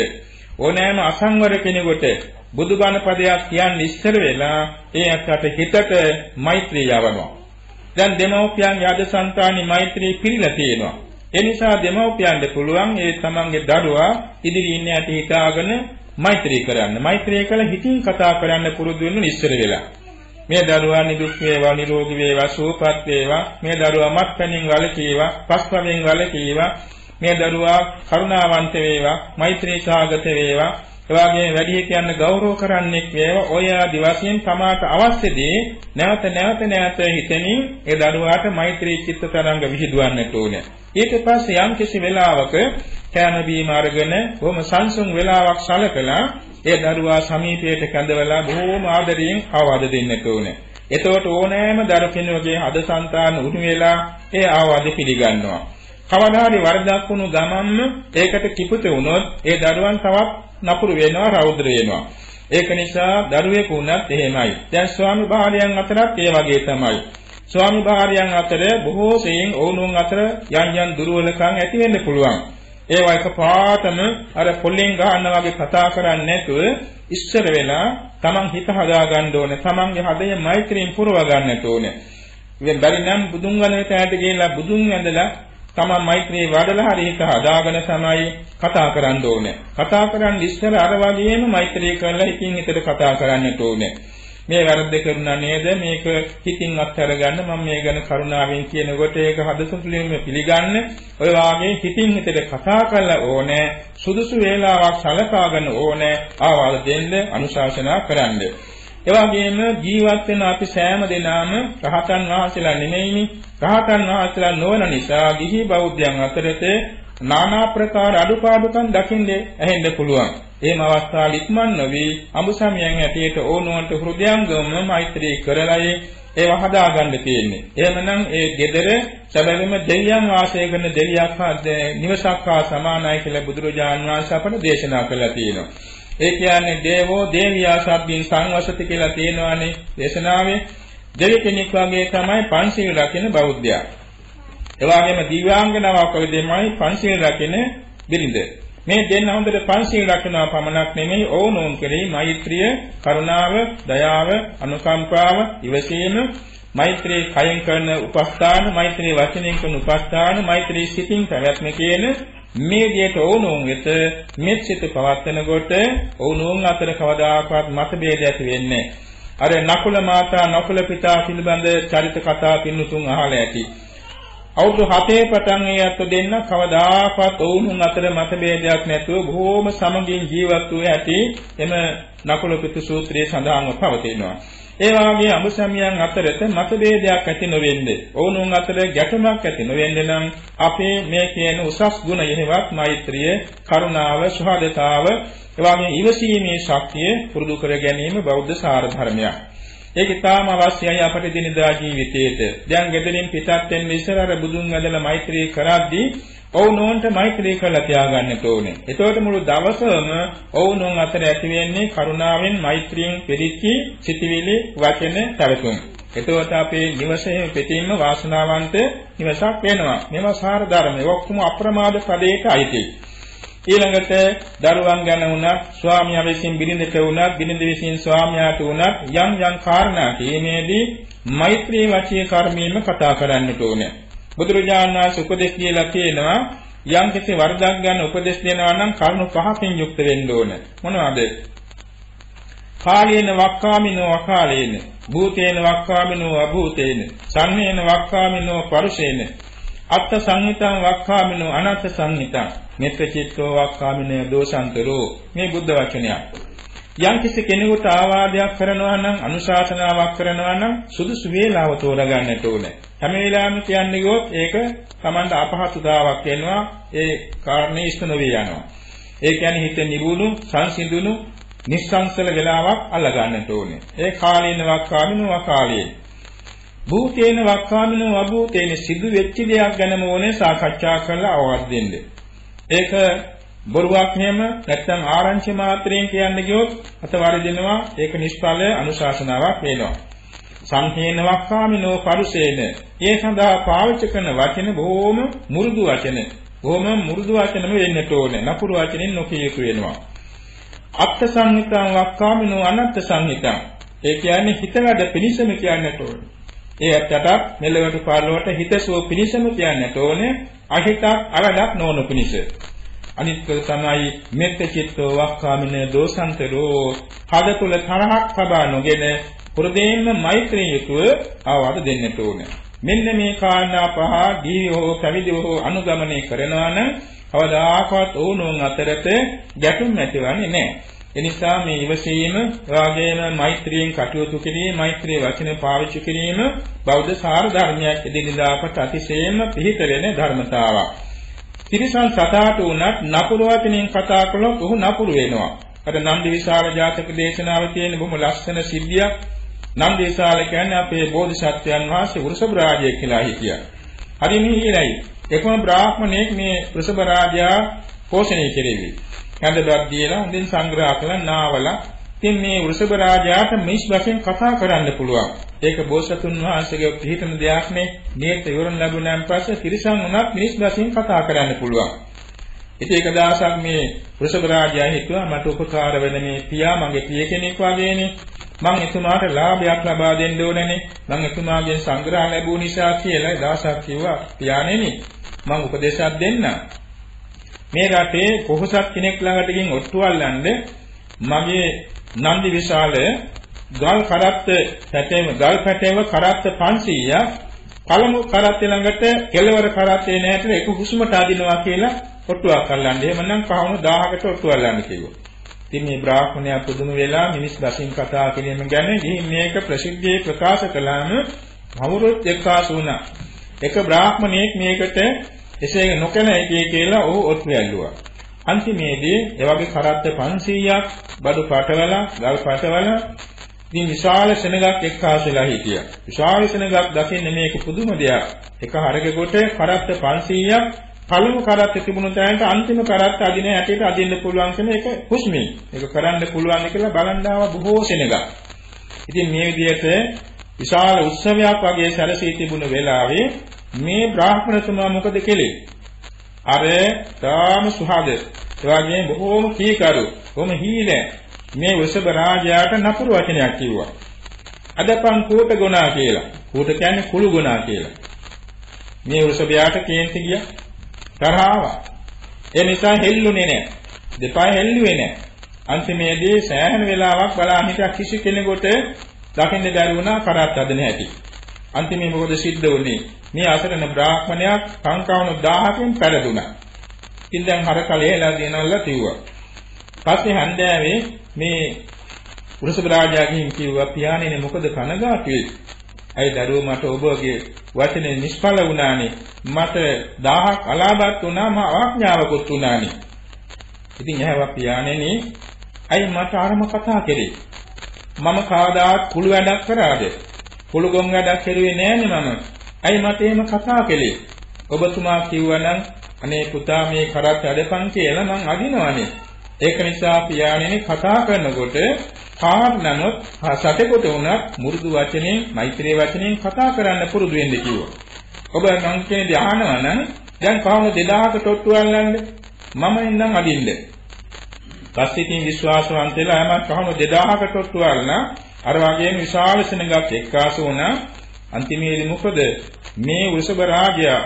ඕනෑම අසංවර කෙනෙකුට බුදුබණ පදයක් කියන්නේ ඉස්සර වෙලා ඒ අකට හිතට මෛත්‍රිය යවනවා. දැන් දෙමෝපියන් යද సంతානි මෛත්‍රී පිළිලා තියෙනවා. ඒ නිසා දෙමෝපියන්ට පුළුවන් ඒ තමන්ගේ දරුවා ඉදිරි ඉන්න ඇති හිතාගෙන මෛත්‍රී කරන්න. මෛත්‍රී කළ හිතින් කතා කරන්න පුරුදු වෙන්න ඉස්සර වෙලා. මේ දරුවා නිදුක් වේවා නිරෝගී වේවා සුවපත් වේවා මේ දරුවා මත්පැනින් වළකීවා පස්පවෙන් වළකීවා මේ දරුවා කරුණාවන්ත වේවා, මෛත්‍රී සාගත වේවා, එවාගේ වැඩිහිටියන් ගෞරව කරන්නෙක් වේවා. ඔය ආදි වශයෙන් තමාට අවශ්‍ය දේ නැවත නැවත නැවත හිතමින් ඒ දරුවාට මෛත්‍රී චිත්ත තරංග විහිදුවන්නට ඕනේ. ඊට පස්සේ යම් කිසි වෙලාවක කෑම බීම අරගෙන බොහොම සංසුන් වෙලාවක් සලකලා ඒ දරුවා සමීපයට කැඳවලා බොහෝම ආදරයෙන් ආවාද දෙන්නට ඕනේ. එතකොට ඕනෑම දරු කෙනෙකුගේ හද సంతාන උණු වෙලා ඒ ආවාද පිළිගන්නවා. කවදා හරි වරදක් වුණු ගමන්ම ඒකට කිපුත වුණොත් ඒ දරුවන් තවත් නපුරු වෙනවා රෞද්‍ර වෙනවා. ඒක නිසා දරුවෙකු වුණත් එහෙමයි. දැන් ස්වාමි භාර්යයන් අතරත් ඒ වගේ තමයි. ස්වාමි භාර්යයන් අතර බොහෝ සෙයින් ඔවුනුන් අතර යම් යම් දුර්වලකම් ඇති වෙන්න පුළුවන්. ඒවා එකපාරටම අර පොල්ලෙන් ගහන්න වගේ කතා කරන්නේ නැතුව ඉස්සර වෙලා Taman හිත හදා ගන්න ඕනේ. Tamanගේ හදේ මෛත්‍රියෙන් පුරව ගන්නට ඕනේ. ඉතින් බැරි නම් බුදුන් වහන්සේට ඇට ගිහිල්ලා බුදුන් වැඳලා තමන් මෛත්‍රී වඩලා හරි හිත හදාගෙන තමයි කතා කරන්න ඕනේ. කතා කරන්න ඉස්සර අර වගේම මෛත්‍රී කරලා හිතින් හිතට කතා කරන්නට ඕනේ. මේ වැරද්ද කරුණා නේද? මේක හිතින් අත්හැර ගන්න මම මේ ගැන කරුණාවෙන් කියනකොට ඒක හදසුතුලින්ම පිළිගන්න. ඔය වාගේ හිතින් හිතට කතා කරලා ඕනේ. සුදුසු වේලාවක් සලකාගෙන ඕනේ. ආවාද දෙන්න අනුශාසනා කරන්න. එවාගෙම ජීවත් වෙන අපි සෑම දෙනාම රහතන් වහන්සේලා නෙමෙයිනි. රහතන් වහන්සේලා නොවන නිසා ගිහි බෞද්ධයන් අතරට নানা ප්‍රකාර අඩුපාඩුකම් දකින්නේ ඇහෙන්න පුළුවන්. එහෙම අවස්ථා ලික්මන් නොවි අමුසමියන් ඇටියට ඕනෝන්ට හෘදයංගම මෛත්‍රී කරලයි ඒව හදාගන්න තියෙන්නේ. එහෙමනම් ඒ gedara සැබවින්ම දෙවියන් වාසය කරන දෙවියක් නිවසක් හා සමානයි කියලා බුදුරජාන් වහන්සේ අපට දේශනා කළා තියෙනවා. ඒ කියන්නේ දේවෝ දේවියා සබ්බින් සංවසති කියලා තියෙනවානේ දේශනාවේ. දෙවි කෙනෙක් වගේ තමයි පංචශීල රකින්න බෞද්ධයා. ඒ වගේම දිව්‍යාංගනාවක් වගේ දෙමයි පංචශීල රකින්න බිරිඳ. මේ දෙන්න හොඳට පංචශීල රකින්නවා පමණක් නෙමෙයි ඕනෝන් කෙරෙහි මෛත්‍රිය, කරුණාව, දයාව, අනුකම්පාව, ඉවසීම, මෛත්‍රී කයෙන් කරන උපස්ථාන, මෛත්‍රී වචනයෙන් කරන උපස්ථාන, මෛත්‍රී සිතින් පැවැත්ම කියන මේ විදියට ඕනෝන් වෙත මෙත් සිත පවත්වනකොට ඕනෝන් අතර කවදාකවත් මතභේද ඇති වෙන්නේ අර නකුල මාතා නකුල පිතා පිළිබඳ චරිත කතා පින්නතුන් අහලා ඇති අවුරුදු 7 පටන් ඒ අත දෙන්න කවදාකවත් ඔවුන් අතර මතභේදයක් නැතුව බොහෝම සමගින් ජීවත් වූ ඇති එම නකුල පිතු සූත්‍රයේ සඳහන්ව පවතිනවා ඒ වාගේ අමුසමියන් අතරත මතභේදයක් ඇති නොවෙන්නේ. ඔවුන් අතර ගැටුමක් ඇති නොවෙන්නේ නම් අපේ මේ කියන උසස් ගුණ යෙහිවත් මෛත්‍රිය, කරුණාව, සහදතාව, එවාගේ ඉවසීමේ ශක්තිය පුරුදු කර ගැනීම බෞද්ධ සාර ධර්මයක්. ඒක ඉතාම අවශ්‍යයි අපට දිනදා ජීවිතයේට. දැන් ගෙදරින් පිටත් වෙන්න ඉස්සර අර බුදුන් වැදලා මෛත්‍රී කරද්දී ඔවුනොන්ට මෛත්‍රී කරලා තියාගන්නට ඕනේ. එතකොට මුළු දවසම ඔවුනොන් අතර ඇති වෙන්නේ කරුණාවෙන් මෛත්‍රියෙන් පිරිච්චි සිටිවිලි වචන පැවතුම්. එතකොට අපේ නිවසේ පිටින්ම වාසනාවන්ත නිවසක් වෙනවා. මේවා සාර ධර්ම. ඔක්කොම අප්‍රමාද පදේට අයිති. ඊළඟට දරුවන් ගැන වුණත් ස්වාමියා විසින් බිරිඳට වුණත් බිරිඳ විසින් ස්වාමියාට වුණත් යම් යම් කාරණා කීමේදී මෛත්‍රී වචී කර්මයෙන්ම කතා කරන්නට ඕනේ. බුදුරජාණන් වහන්සේ උපදෙස් දීලා තියෙනවා යම් කිසි වරදක් ගන්න උපදෙස් දෙනවා නම් කරුණු පහකින් යුක්ත වෙන්න ඕන. මොනවද? කාලේන වක්කාමිනෝ අකාලේන භූතේන වක්කාමිනෝ අභූතේන සංහේන වක්කාමිනෝ පරුෂේන අත්ත සංහිතං වක්කාමිනෝ අනත්ත සංහිතං මෙත්ත චිත්තෝ වක්කාමිනේ දෝෂන්තරෝ මේ බුද්ධ වචනයක්. යම් කිසි කෙනෙකුට ආවාදයක් කරනවා නම් අනුශාසනාවක් කරනවා නම් සුදුසු වේලාව තෝරගන්නට ඕනේ. හැම වෙලාවෙම කියන්නේ ගොත් ඒක Tamanda අපහසුතාවක් වෙනවා. ඒ කාරණේ ඉෂ්ට නොවේ යනවා. ඒ කියන්නේ හිත නිබුණු, සංසිඳුණු, නිස්සංසල වෙලාවක් අල්ලගන්නට ඕනේ. ඒ කාලීන වක්කාමිනු අකාලීන. භූතේන වක්කාමිනු අභූතේන සිදු වෙච්ච දෙයක් ගැනම ඕනේ සාකච්ඡා කරලා අවවාද දෙන්න. ඒක බොරුවක් එහෙම නැත්නම් ආරංචි මාත්‍රයෙන් කියන්න ගියොත් අත වරදිනවා ඒක නිෂ්ඵල අනුශාසනාවක් වෙනවා. සංහේන වක්කාමිනෝ පරුසේන. ඒ සඳහා පාවිච්චි කරන වචන බොහොම මුරුදු වචන. බොහොම මුරුදු වචනම වෙන්නට ඕනේ. නපුරු වචනින් නොකිය යුතු වෙනවා. අත්ථ සංහිතං වක්කාමිනෝ අනත්ථ සංහිතං. ඒ කියන්නේ හිතවැඩ පිනිසම කියන්නට ඕනේ. ඒ අත්‍යටක් මෙලවට පාරලවට හිතසුව පිනිසම කියන්නට ඕනේ. අහිතක් අරඩක් නොවන පිනිස. අනිත් තමයි මෙත්ත චිත්තෝ වක්කාමින දෝසන්තරෝ හද තුල තරහක් සබා නොගෙන හෘදයෙන්ම මෛත්‍රිය යුතුව ආවාද දෙන්නට ඕන. මෙන්න මේ කාරණා පහ දීවෝ පැවිදිවෝ අනුගමනය කරනවා නම් කවදාකවත් ඕනෝන් අතරට ගැටුම් ඇතිවන්නේ නැහැ. එනිසා මේ ඉවසීම වාගේම මෛත්‍රියෙන් කටයුතු කිරීම මෛත්‍රී වචන පාවිච්චි කිරීම බෞද්ධ සාර ධර්මයක් එදිනෙදා අපට අතිශයින්ම පිහිට වෙන ධර්මතාවක්. තිරිසන් සතාට උනත් නපුරු වචනෙන් කතා කළොත් ඔහු නපුරු වෙනවා. අර නන්දි විශාල ජාතක දේශනාවේ තියෙන බොහොම ලස්සන සිද්ධියක්. නන්දි විශාල කියන්නේ අපේ බෝධිසත්වයන් වහන්සේ වෘෂභ රාජය කියලා හිටියා. හරි මිහිරයි. එකම බ්‍රාහ්මණයෙක් මේ වෘෂභ රාජයා පෝෂණය කෙරෙවි. කඳබක් දීලා හොඳින් සංග්‍රහ කළා නාවලා. ඉතින් මේ වෘෂභ රාජයාට මිස් වශයෙන් කතා කරන්න පුළුවන්. ඒක බෝසතුන් වහන්සේගේ පිළිතන දෙයක් නේ. මේක ඉවරන ලැබුණාන් පස්සේ තිරිසන් උනත් මිනිස් වශයෙන් කතා කරන්න පුළුවන්. ඉතින් එක දවසක් මේ වෘෂභ රාජයා හිතුවා මට උපකාර වෙන මේ පියා මගේ පිය කෙනෙක් වගේනේ. මං එතුමාට ලාභයක් ලබා දෙන්න ඕනනේ. මං එතුමාගෙන් සංග්‍රහ ලැබුව නිසා කියලා දවසක් කිව්වා පියාණෙනි මං උපදේශයක් දෙන්නම්. මේ රටේ පොහොසත් කෙනෙක් ළඟට ගින් ඔට්ටුවල්ලන්න මගේ නන්දි විශාල ගල් කරත්ත පැටේම ගල් පැටේම කරත්ත 500ක් පළමු කරත්තේ ළඟට කෙළවර කරත්තේ නැහැට එක හුස්මට අදිනවා කියලා ඔට්ටුවක් අල්ලන්න. එහෙමනම් කවුණු 1000කට ඔට්ටුව අල්ලන්න කිව්වා. ඉතින් මේ බ්‍රාහ්මණයා පුදුම වෙලා මිනිස් වශයෙන් කතා කිරීම ගැන ගිහින් මේක ප්‍රසිද්ධියේ ප්‍රකාශ කළාම කවුරුත් එක්කාසු වුණා. එක බ්‍රාහ්මණයෙක් මේකට එසේ නොකන එකේ කියලා ඔහු ඔත්තු ඇල්ලුවා. අන්තිමේදී එවගේ කරත්ත 500ක් බඩු පටවලා, ගල් පටවලා ඉතින් විශාල සෙනගක් එක්කාසලා හිටියා. විශාල සෙනගක් දකින්න මේක පුදුම දෙයක්. එක හරකෙකට කරත්ත 500ක් පළමු කරත්ත තිබුණු තැනට අන්තිම කරත්ත අදින ඇටයට අදින්න පුළුවන් කියන එක හුස්මී. ඒක කරන්න පුළුවන් කියලා බලන් ආව බොහෝ සෙනගක්. ඉතින් මේ විදිහට විශාල උත්සවයක් වගේ සැරසී තිබුණු වෙලාවේ මේ බ්‍රාහ්මණතුමා මොකද කෙලේ? අර තාම සුහද එවාගේ බොහෝම කීකරු බොහොම හීන මේ වෘෂභ රාජයාට නපුරු වචනයක් කිව්වා. අදපන් කූට ගුණා කියලා. කූට කියන්නේ කුළු ගුණා කියලා. මේ වෘෂභයාට කේන්ති ගියා. තරහාවා. ඒ නිසා හෙල්ලුනේ නැහැ. දෙපා හෙල්ලුවේ නැහැ. අන්තිමේදී සෑහෙන වෙලාවක් බලා හිටියා කිසි කෙනෙකුට දකින්න බැරි වුණා කරත් අදන හැටි. අන්තිමේ මොකද සිද්ධ වුනේ? මේ අසරණ බ්‍රාහ්මණයක් සංකවණු 1000කින් පෙරදුනා. ඉතින් දැන් හර කලෙලා දිනවලා තිව්වා. පස්සේ හන්දෑවේ මේ වෘෂභ රාජාගෙන් කිව්වා පියාණෙනි මොකද කනගාටුයි? ඇයි දරුවෝ මට ඔබගේ වචනේ නිෂ්ඵල වුණානේ. මට 1000ක් අලාභත් වුණා මා ආඥාවකුත් වුණානේ. ඉතින් ඇහුවා පියාණෙනි ඇයි මට ආරම කතා කරේ? මම කවදාත් කුළු වැඩක් කරාද? කුළු ගොන් වැඩක් කරුවේ නෑනේ මම. ඇයි මට එහෙම කතා කළේ? ඔබතුමා කිව්වනම් අනේ පුතා මේ කරත් වැඩපන් කියලා මං අදිනවනේ. ඒක නිසා පියාණෙනි කතා කරනකොට කාර්නනොත් සතෙකුට උනත් මුරුදු වචනෙන් මෛත්‍රී වචනෙන් කතා කරන්න පුරුදු වෙන්න කිව්වා. ඔබ මං කියන දේ අහනවා නම් දැන් කොහොමද 2000ක තොට්ටු අල්ලන්නේ? මම ඉන්නම් අදින්න. පස්සිතින් විශ්වාසවන්ත වෙලා යමක් කොහොමද 2000ක තොට්ටු අල්ලන අර වගේම විශාල සෙනඟක් එක්කාසු වුණා. අන්තිමේදී මොකද මේ වෘෂභ රාජයා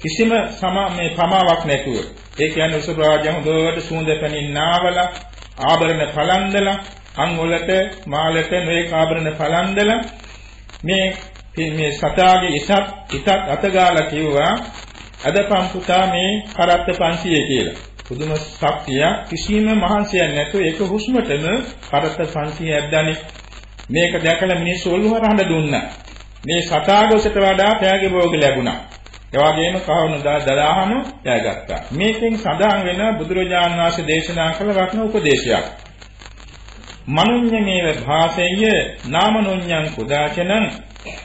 කිසිම සම මේ ප්‍රමාවක් නැතුව ඒ කියන්නේ වෘෂභ රාජයා හොඳට සුවඳ පැනින් නාවලා ආභරණ පලන්දලා අං වලට මාලට මේ ආභරණ පලන්දලා මේ මේ සතාගේ ඉසත් ඉසත් අතගාලා කිව්වා අදපම් පුතා මේ කරත්ත 500 කියලා. පුදුම ශක්තිය කිසිම මහන්සියක් නැතුව ඒක හුස්මටම කරත්ත 500 ඇද්දානේ. මේක දැකලා මිනිස්සු ඔළුව රහඬ දුන්නා. මේ සතාගොසට වඩා ත්‍යාග භෝග ලැබුණා. එවාගෙම කවුණු දදාහම ත්‍යාගත්තා. මේකෙන් සඳහන් වෙන බුදුරජාණන් වහන්සේ දේශනා කළ වටිනා උපදේශයක්. මනුඤ්ඤමේව භාසෙය්‍ය නාමනුඤ්ඤං කුදාචනං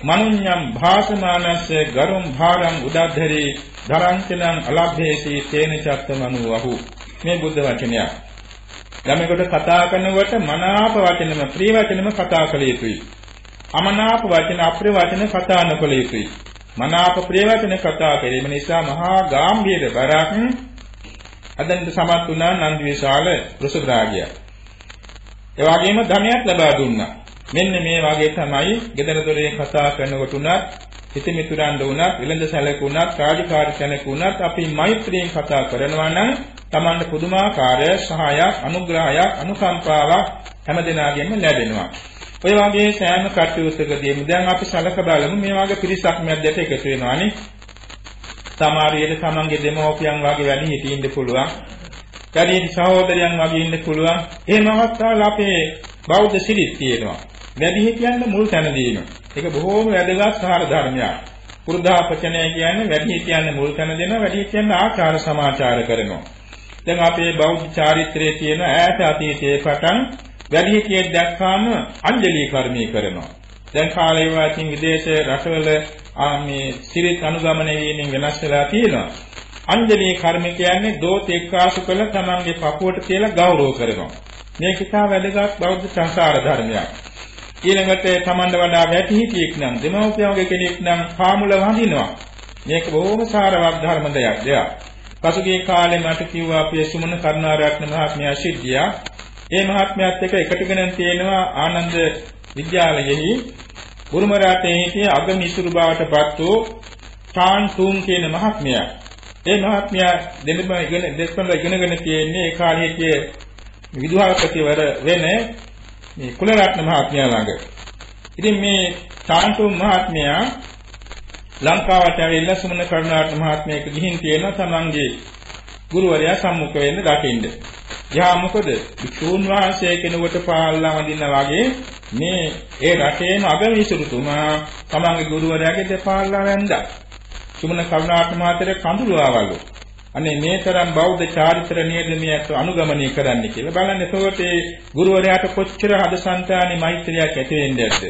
මනුඤ්ඤං භාසමානස්ස ගරුම් භාරං උදද්ධරි ධරංචනං අලබ්ධේසි තේන චත්තමනු වහු මේ බුද්ධ වචනයක් ළමෙකුට කතා කරනකොට මනාප වචනම ප්‍රිය වචනම කතා කළ යුතුයි අමනාප වචන අප්‍රිය වචන කතා නොකළ යුතුයි මනාප ප්‍රිය වචන කතා කිරීම නිසා මහා ගාම්භීර බරක් අදන්ත සමත් වුණා නන්දි විශාල වෘෂභරාගය ඒ වගේම ධනයක් ලබා දුන්නා. මෙන්න මේ වගේ තමයි gedara dore කතා කරනකොට උනත් හිතමිතුරන් දුනත් විලඳ සැලකුණත් රාජකාරී කෙනෙක් උනත් අපි මෛත්‍රියෙන් කතා කරනවා නම් Tamanne පුදුමාකාර සහායක් අනුග්‍රහයක් අනුකම්පාවක් හැමදෙනාගෙන්ම ලැබෙනවා. ඔය වගේ සෑම කටයුත්තකදීම දැන් අපි සලක බලමු මේ වගේ පිරිසක් මැද්දට එකතු වෙනවානේ. සමහර විට තමන්ගේ දෙමව්පියන් වගේ වැඩි හිටින්න පුළුවන්. වැඩිහිටි සහෝදරයන් වගේ ඉන්න පුළුවන්. එහෙම අවස්ථාවල අපේ බෞද්ධ සිරිත් තියෙනවා. වැඩිහිටියන් මුල් තැන දෙනවා. ඒක බොහෝම වැදගත් සාර ධර්මයක්. පුරුදාපචනය කියන්නේ වැඩිහිටියන් මුල් තැන දෙනවා වැඩිහිටියන් ආචාර සමාචාර කරනවා. දැන් අපේ බෞද්ධ චාරිත්‍රයේ තියෙන ඈත අතීතයේ පටන් වැඩිහිටියෙක් දැක්කාම අංජලි කර්මී කරනවා. දැන් කාලේ වාචින් විදේශ රටවල මේ සිරිත් අනුගමනය වීමෙන් වෙනස් වෙලා තියෙනවා. අංජලි කර්ම කියන්නේ දෝත එක්කාසු කළ තමන්ගේ පපුවට කියලා ගෞරව කරනවා. මේක ඉතා වැදගත් බෞද්ධ සංස්කාර ධර්මයක්. ඊළඟට තමන්ට වඩා වැඩිහිටියෙක් නම් දෙමව්පියන්ගේ කෙනෙක් නම් පාමුල වඳිනවා. මේක බොහොම සාරවත් ධර්ම දෙයක්. දෙයක්. පසුගිය කාලේ මට කිව්වා අපේ සුමන කරුණාරත්න මහත්මයා සිද්ධියක්. ඒ මහත්මයාත් එක්ක එකටගෙන තියෙනවා ආනන්ද විද්‍යාලයෙහි බුරුම රටේ හිටිය අගමිසුරු බවට පත් වූ ටාන් තුන් කියන මහත්මයා. ඒ මහත්මයා දෙන්නම ඉගෙන දෙස්පන්ද ඉගෙනගෙන තියෙන්නේ ඒ කාලේ හිටිය විදුහල්පතිවර වෙන මේ කුලරත්න මහත්මයා ළඟ. ඉතින් මේ ටාන් තුන් මහත්මයා ලංකාවට ඇවිල්ලා සුමන කරුණාරත්න මහත්මයෙක් ගිහින් තියෙන තමන්ගේ ගුරුවරයා සම්මුඛ වෙන්න දකින්න. යා මොකද? වික්ෂූන් වහන්සේ කෙනෙකුට පාල්ලා වඳින්න වගේ මේ ඒ රටේම අගවිසුරුතුමා තමන්ගේ ගුරුවරයාගේ දෙපාල්ලා වැන්දා. සුමන කරුණාරත්න මහත්මයාට කඳුළුවාවලු. අනේ මේ තරම් බෞද්ධ චාරිත්‍ර නියමයක් අනුගමනය කරන්න කියලා බලන්න එතකොට ඒ ගුරුවරයාට කොච්චර හදසන්තානේ මෛත්‍රියක් ඇති වෙන්නේ නැද්ද?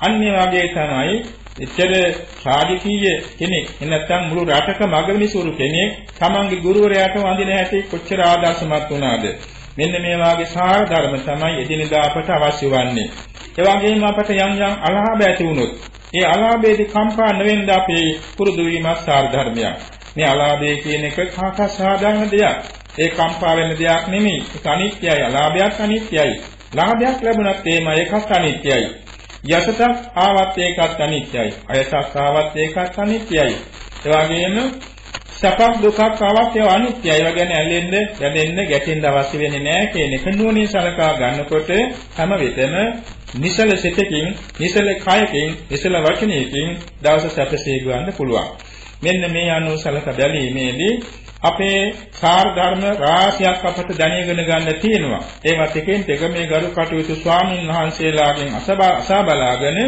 අන්න වගේ තමයි එච්චර සාධිකීය කෙනෙක් එනත්තම් මුළු රටක මගමිනිසුරු කෙනෙක් තමන්ගේ ගුරුවරයාට වඳින හැටි කොච්චර ආදර්ශමත් වුණාද? මෙන්න මේ වාගේ සාර ධර්ම තමයි එදිනෙදා අපට අවශ්‍ය වන්නේ. ඒ වගේම අපට යම් යම් අලාභ ඇති වුණොත් ඒ අලාභයේදී කම්පා නොවෙන්න අපේ පුරුදු වීමත් සාර ධර්මයක්. මේ අලාභය කියන එක කාකා සාධාරණ දෙයක්. ඒ කම්පා වෙන දෙයක් නෙමෙයි. ඒක අනිත්‍යයි අලාභයක් අනිත්‍යයි. ලාභයක් ලැබුණත් ඒම එකක් අනිත්‍යයි. යසතක් ආවත් ඒකත් අනිත්‍යයි. අයසක් ආවත් ඒකත් අනිත්‍යයි. ඒ වගේම සැපක් දුකක් ආවත් ඒවා අනිත්‍යයි. ඒවා ගැන ඇලෙන්න, ගැටෙන්න, ගැටෙන්න අවශ්‍ය වෙන්නේ නැහැ කියන එක නුවණින් සලකා ගන්නකොට හැම විටම නිසල සිතකින්, නිසල කයකින්, නිසල වචනයකින් දවස සැපසේ ගන්න පුළුවන්. මෙන්න මේ අනුව සලක බැලීමේදී අපේ සාර ධර්ම රාශියක් අපට දැනගෙන ගන්න තියෙනවා. ඒවත් එකෙන් එක මේ ගරු කටයුතු ස්වාමීන් වහන්සේලාගෙන් අසා බලාගෙන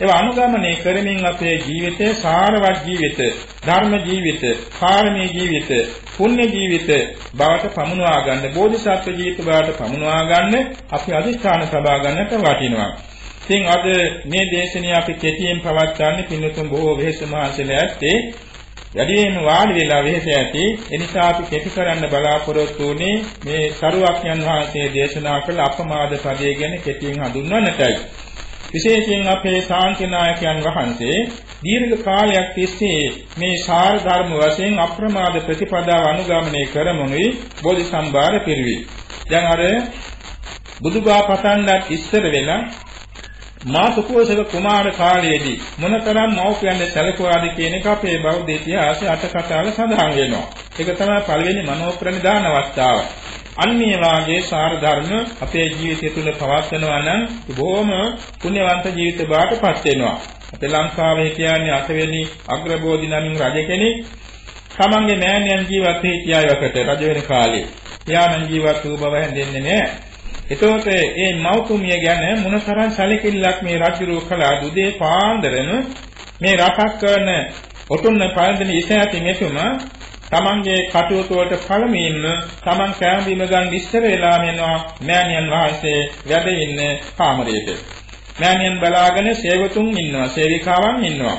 ඒවා අනුගමනය කරමින් අපේ ජීවිතේ සාරවත් ජීවිත, ධර්ම ජීවිත, කාර්මී ජීවිත, පුණ්‍ය ජීවිත බවට පමුණවා ගන්න, බෝධිසත්ව ජීවිත බවට පමුණවා ගන්න අපි අධිෂ්ඨාන සබා ගන්නට වටිනවා. ඉතින් අද මේ දේශනාව අපි කෙටියෙන් පවත්වන්නේ පින්නතුන් බොහෝ වෙහෙස මහන්සියලා ඇත්තේ වැඩියෙන්ම වාඩි වෙලා වෙහෙස ඇති එනිසා අපි කෙටි කරන්න බලාපොරොත්තු වුණේ මේ සරුවක්යන් වහන්සේ දේශනා කළ අපමාද පදයේ ගැන කෙටියෙන් හඳුන්වන්නටයි විශේෂයෙන් අපේ ශාන්තිනායකයන් වහන්සේ දීර්ඝ කාලයක් තිස්සේ මේ සාර ධර්ම වශයෙන් අප්‍රමාද ප්‍රතිපදාව අනුගමනය කරමුනුයි බෝධි සම්භාර පිරිවි. දැන් අර බුදුබා පතන්නත් ඉස්සර වෙලා මා සුකෝසක කුමාර කාලයේදී මොනතරම් මෞපියන්ද සැලකුවාද කියන එක අපේ බෞද්ධ ඉතිහාසයේ අට කතාවල සඳහන් වෙනවා. ඒක තමයි පළවෙනි මනෝප්‍රනිදාන අවස්ථාව. අන්නේ වාගේ සාර ධර්ම අපේ ජීවිතය තුළ පවත්වනවා නම් බොහොම පුණ්‍යවන්ත ජීවිත බාටපත් වෙනවා. අපේ ලංකාවේ කියන්නේ අටවෙනි අග්‍රබෝධි නමින් රජ කෙනෙක් තමන්ගේ මෑණියන් ජීවත් හිටියායකට රජ වෙන කාලේ. එයානම් ජීවත් වූ බව හැඳින්න්නේ නැහැ. එතකොට මේ මෞතුමිය ගැන මොනතරම් සැලකිල්ලක් මේ රජුරෝ කළා දුදේ පාන්දරම මේ රටක් කරන ඔටුන්න පළඳින ඉස ඇති මෙතුම තමන්ගේ කටයුතු වලට පළමුවෙන්ම තමන් කෑම බීම ගන්න ඉස්සර වෙලා මෙනවා මෑණියන් වහන්සේ වැඩ ඉන්න කාමරයට. මෑණියන් බලාගෙන සේවතුන් ඉන්නවා, සේවිකාවන් ඉන්නවා.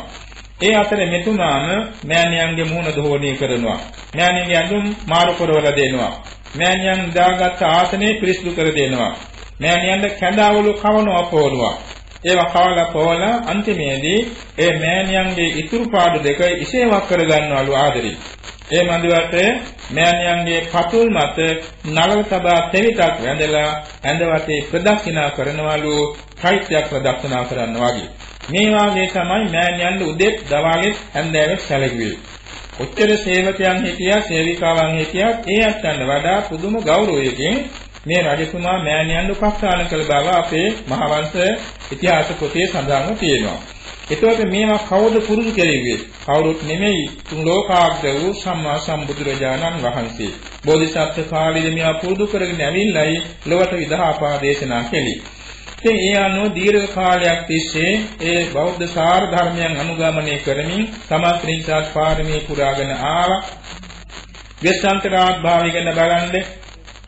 ඒ අතරේ මෙතුමාම මෑණියන්ගේ මුහුණ දෝණී කරනවා. මෑණියන්ගේ ඇඳුම් මාරු කරවලා දෙනවා. මෑණියන් දාගත් ආසනේ පිරිසිදු කර දෙනවා. මෑණියන්ට කැඳවලු කවනවා පොවනවා. ඒවා කවලා පොවලා අන්තිමේදී ඒ මෑණියන්ගේ ඉතුරු පාඩු දෙක ඉසේවක් කර ගන්නවලු ආදරේ. ඒ මන්දිවට මෑණියන්ගේ පතුල් මත නලව තබා තෙවිතක් වැඳලා ඇඳවතේ ප්‍රදක්ෂිනා කරනවලු චෛත්‍යයක් ප්‍රදක්ෂිනා කරනවා වගේ. මේ වාගේ තමයි මෑණියන්ට උදෙත් දවාලෙත් හැන්දෑවෙත් සැලකුවේ. ඔච්චර සේවකයන් හිටියා සේවිකාවන් හිටියා ඒ අත්යන්ට වඩා පුදුම ගෞරවයකින් මේ රජතුමා මෑණියන් උපස්ථාන කළ බව අපේ මහවංශ ඉතිහාස පොතේ සඳහන්ව තියෙනවා. එතකොට මේවා කවුද පුරුදු කෙරෙන්නේ? කවුරුත් නෙමෙයි තුන් ලෝකාග්‍ර වූ සම්මා සම්බුදුරජාණන් වහන්සේ. බෝධිසත්ව කාලයේදී මේවා පුරුදු කරගෙන ඇවිල්ලායි ලොවට විදහාපා දේශනා කෙළි. ඉතින් ඒ අනුව දීර්ඝ කාලයක් තිස්සේ ඒ බෞද්ධ සාර ධර්මයන් අනුගමනය කරමින් සමත් ත්‍රිසත් පාරමී පුරාගෙන ආවා. වෙස්සන්තරාත් භාවිකන බලන්නේ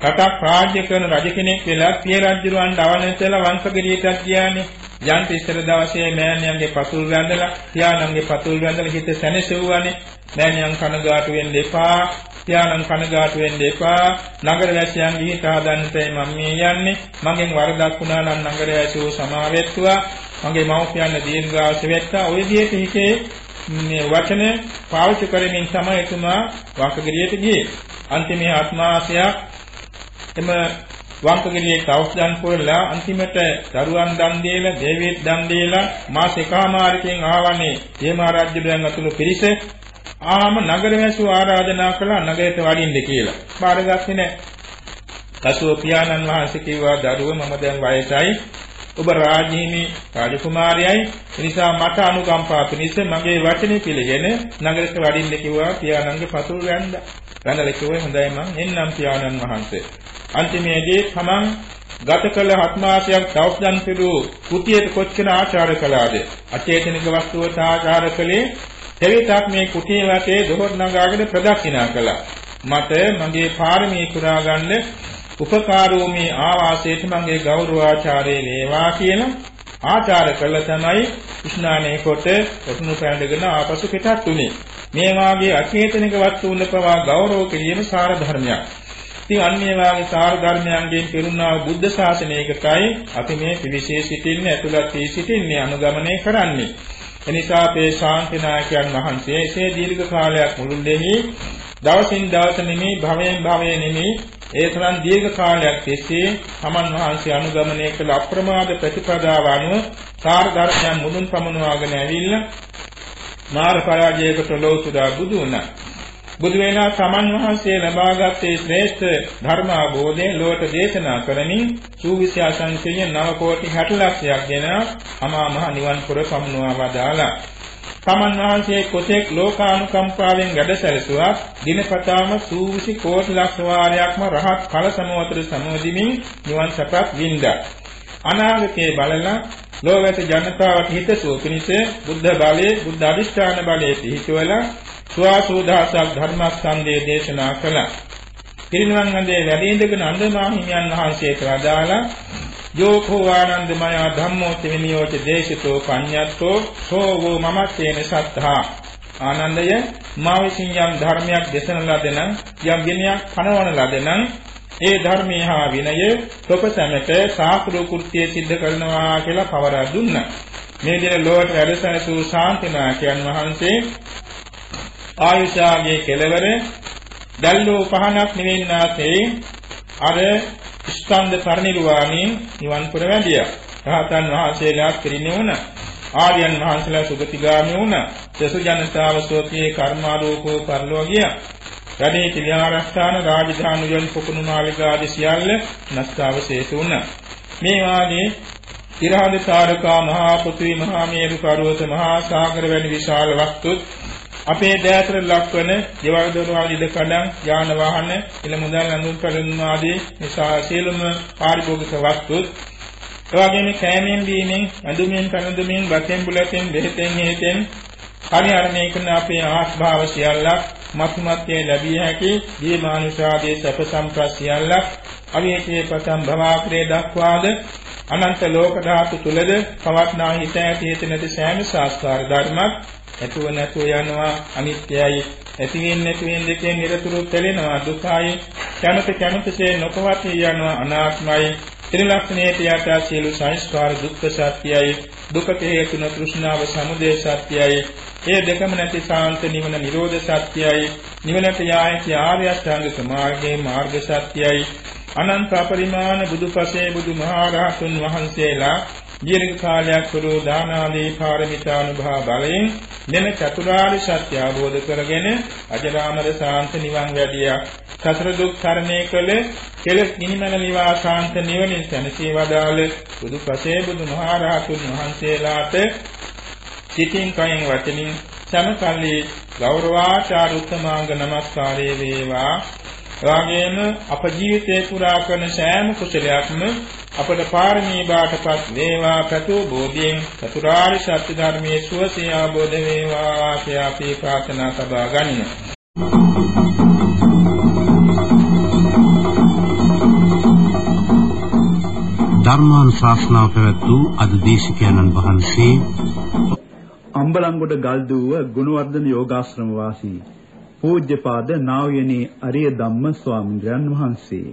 රටක් රාජ්‍ය කරන රජ කෙනෙක් වෙලා පිය රජුරවන්ට අවනතලා වංශගිරියටත් ගියානේ. යන්ත ඉස්සර දවසේ මෑණියන්ගේ පතුල් වැඳලා, පියාණන්ගේ පතුල් වැඳලා හිත සැනසෙව්වානේ. මෑණියන් කනගාටු වෙන්න එපා. පියාණන් කනගාටු වෙන්න එපා. නගර වැසියන් ගිහින් ආදන්නටයි මම මේ යන්නේ. මගෙන් වරදක් වුණා නම් නගර වැසියෝ සමාවෙත්තුවා. මගේ මව්පියන් දීර්ඝාස වෙත්තා. ওই විදිහට හිතේ මේ වචන පාවිච්චි කරමින් තමයි එතුමා වංශගිරියට ගියේ. අන්තිමේ ආත්මාශයක් එම වංකගිරියේ තවුස්දන් පුරලා අන්තිමට දරුවන් දන් දීලා දේවීත් දන් දීලා මාස එකමාරකින් ආවනේ හේමාරාජ්‍යයන් අතුළු පිරිස ආම නගරවැසු ආරාධනා කළා නගරයට වඩින්න කියලා. බාරගත්තේ නැහැ. කසුව පියාණන් වහන්සේ කිව්වා දරුව මම දැන් වයසයි ඔබ රාජහිමි රාජකුමාරයයි එනිසා මට අනුකම්පා පිණිස මගේ වචනේ පිළිගෙන නගරයට වඩින්න කිව්වා පියාණන්ගේ පතුල් වැන්දා. වැඳලා කිව්වේ හොඳයි මං එන්නම් පියාණන් වහන්සේ. අන්තිමේදී තමන් ගත කළ හත් මාසයක් දවස්දන් පිළු කුටියට කොච්චර ආචාර කළාද අචේතනික වස්තුවට ආචාර කළේ දෙවිතක් මේ කුටිය වටේ දොහොත් නගාගෙන ප්‍රදක්ෂිනා කළා. මට මගේ පාරමී පුරා ගන්න උපකාරෝ මේ ආවාසයට මගේ ගෞරවාචාරය වේවා කියන ආචාර කළ තමයි ස්නානයේ කොට ඔතුණු පැඳගෙන ආපසු පිටත් උනේ මේ වාගේ අචේතනික වස්තුන් පවා ගෞරව කිරීම සාර ධර්මයක්. ඉතින් අන්නේ වාගේ සාර ධර්මයන්ගෙන් පිරුණා බුද්ධ ශාසනයකටයි අපි මේ පිවිසේ සිටින්නේ ඇතුළත් වී සිටින්නේ අනුගමනය කරන්නේ. එනිසා අපේ ශාන්තිනායකයන් වහන්සේ එසේ දීර්ඝ කාලයක් මුළුල්ලේහි දවසින් දවස නෙමේ භවයෙන් භවයේ නෙමේ ඒ තරම් දීර්ඝ කාලයක් තිස්සේ සමන් වහන්සේ අනුගමනය කළ අප්‍රමාද ප්‍රතිපදාව අනුව සාර ධර්මයන් මුදුන් පමුණවාගෙන ඇවිල්ලා මාර්ග පරාජයකට ලෝසුදා බුදු වුණා. බුදු වෙනා සමන් වහන්සේ ලබාගත්තේ ශ්‍රේෂ්ඨ ධර්ම අවබෝධය ලෝක දේශනා කරමින් සූවිසි අසංකේය 9 කෝටි 60 ලක්ෂයක් දෙන අමා මහ නිවන් පුර පමුණවා වදාලා සමන් වහන්සේ කොතෙක් ලෝකානුකම්පාවෙන් වැඩසැලසුවා දිනපතාම සූවිසි කෝටි ලක්ෂ වාරයක්ම රහත් ඵල සමවතර සමවදිමින් නිවන් සපක් වින්දා. අනාගතයේ බලලා ලෝකයට ජනතාවට හිතසුව පිණිස බුද්ධ බලයේ බුද්ධ අධිෂ්ඨාන බලයේ පිහිටවලා සුවාසෝදාසක් ධර්මස්කන්ධය දේශනා කළා. පිරිනිවන් අධේ වැඩ ඉඳගෙන අන්දමා හිමියන් වහන්සේට වදාලා යෝකෝ ආනන්දමය ධම්මෝ තෙමිනියෝච දේශිතෝ පඤ්ඤත්තෝ සෝවෝ මමත්තේන සත්තා ආනන්දය මා විසින් යම් ධර්මයක් දේශන ලදෙනම් යම් විනයක් පනවන ලදෙනම් ඒ ධර්මයේ හා විනය තොපසමට සාකෘ කෘත්‍ය සිද්ධ කරනවා කියලා පවරා දුන්නා. මේ දින ලෝකට වැඩසැලසූ ශාන්තිනායකයන් වහන්සේ ආයුෂාගේ කෙලවර දැල්ලෝ පහනක් නිවෙන්නාසේ අර ස්කන්ධ පරිනිර්වාණයෙන් නිවන් පුර වැඩියා. රහතන් වහන්සේලා පිරිණිය වුණා. ආර්යයන් වහන්සේලා සුගතිගාමී වුණා. සසු ජනතාව සෝතියේ කර්මාරෝපෝ පරිලෝ ගියා. වැඩේ කිලියාරස්ථාන රාජධානි යන් පොකුණු මාලිගා ආදී සියල්ල නස්තාවශේෂ වුණා. මේ වාගේ ඉරහද සාරකා මහා පෘථිවි මහා මේරු පර්වත මහා සාගර වැනි විශාල වස්තුත් අපේ දෑතර ලක්වන දේවල් දොරවල් ඉද කඩන් යාන වාහන ඉල මුදල් අඳුන් කරුණු ආදී නිසා සියලුම පාරිභෝගික වස්තුත් එවාගෙම කෑමෙන් බීමෙන් ඇඳුමින් කනදුමින් වතෙන් බුලතෙන් දෙහෙතෙන් හේතෙන් පරිහරණය කරන අපේ ආස්භාව සියල්ලක් මත්මත්යේ ලැබිය හැකි දී මානුෂාදී සැප සම්ප්‍රස් සියල්ලක් අවිහිතේ පතම් භවාක්‍රේ දක්වාද අනන්ත ලෝක ධාතු තුලද පවත්නා හිත ඇති හිත නැති සෑම සංස්කාර ධර්මයක් ඇතුව නැතුව යනවා අනිත්‍යයි. ඇතිවෙන් නැතිවෙන් දෙකෙන් නිරතුරු තැලෙනවා. දුකයි. කැමති කැමතිසේ නොපවත් යනවා අනාත්මයි. ත්‍රිලක්ෂණයට යට සියලු සංස්කාර දුක්ඛ සත්‍යයි දුකට හේතුන තෘෂ්ණාව සමුදය සත්‍යයි ඒ දෙකම නැති සාන්ත නිවන නිරෝධ සත්‍යයි නිවනට යායති ආර්ය අෂ්ටාංගික මාර්ගයේ මාර්ග සත්‍යයි අනන්ත පරිමාණ බුදුපසේ බුදුමහරහතුන් වහන්සේලා දීර්ඝ කාලයක් පුරෝ දාන ආදී පාරමිතානුභව බලයෙන් මෙම චතුරාර්ය සත්‍ය අවබෝධ කරගෙන අජරාමර ශාන්ත නිවන් වැඩියා. සතර දුක් තරණය කළ කෙලෙස් නිහිමන නිවා ශාන්ත නිවනින් සැනසී වදාළ බුදු පසේ බුදු මහරහතුන් වහන්සේලාට සිතින් කයින් වචනින් සමකල්ලි ගෞරවාචාර උත්තමාංග නමස්කාරය වේවා එවාගෙම අප ජීවිතේ පුරා කරන සෑම කුසලයක්ම අපට පාරමී බාටපත් වේවා පැතු බෝධියෙන් චතුරාර්ය සත්‍ය ධර්මයේ සුවසේ ආબોධ වේවා කියලා අපි ප්‍රාර්ථනා සබා ගනිමු. ධර්මානුශාසනාව පැවැත් වූ අද දේශකයන්න් වහන්සේ අම්බලන්ගොඩ ගල්දුව ගුණවර්ධන යෝගාශ්‍රම වාසී පූජ්‍යපාද නා වූ යනේ අරිය ධම්ම ස්වාමීන් වහන්සේ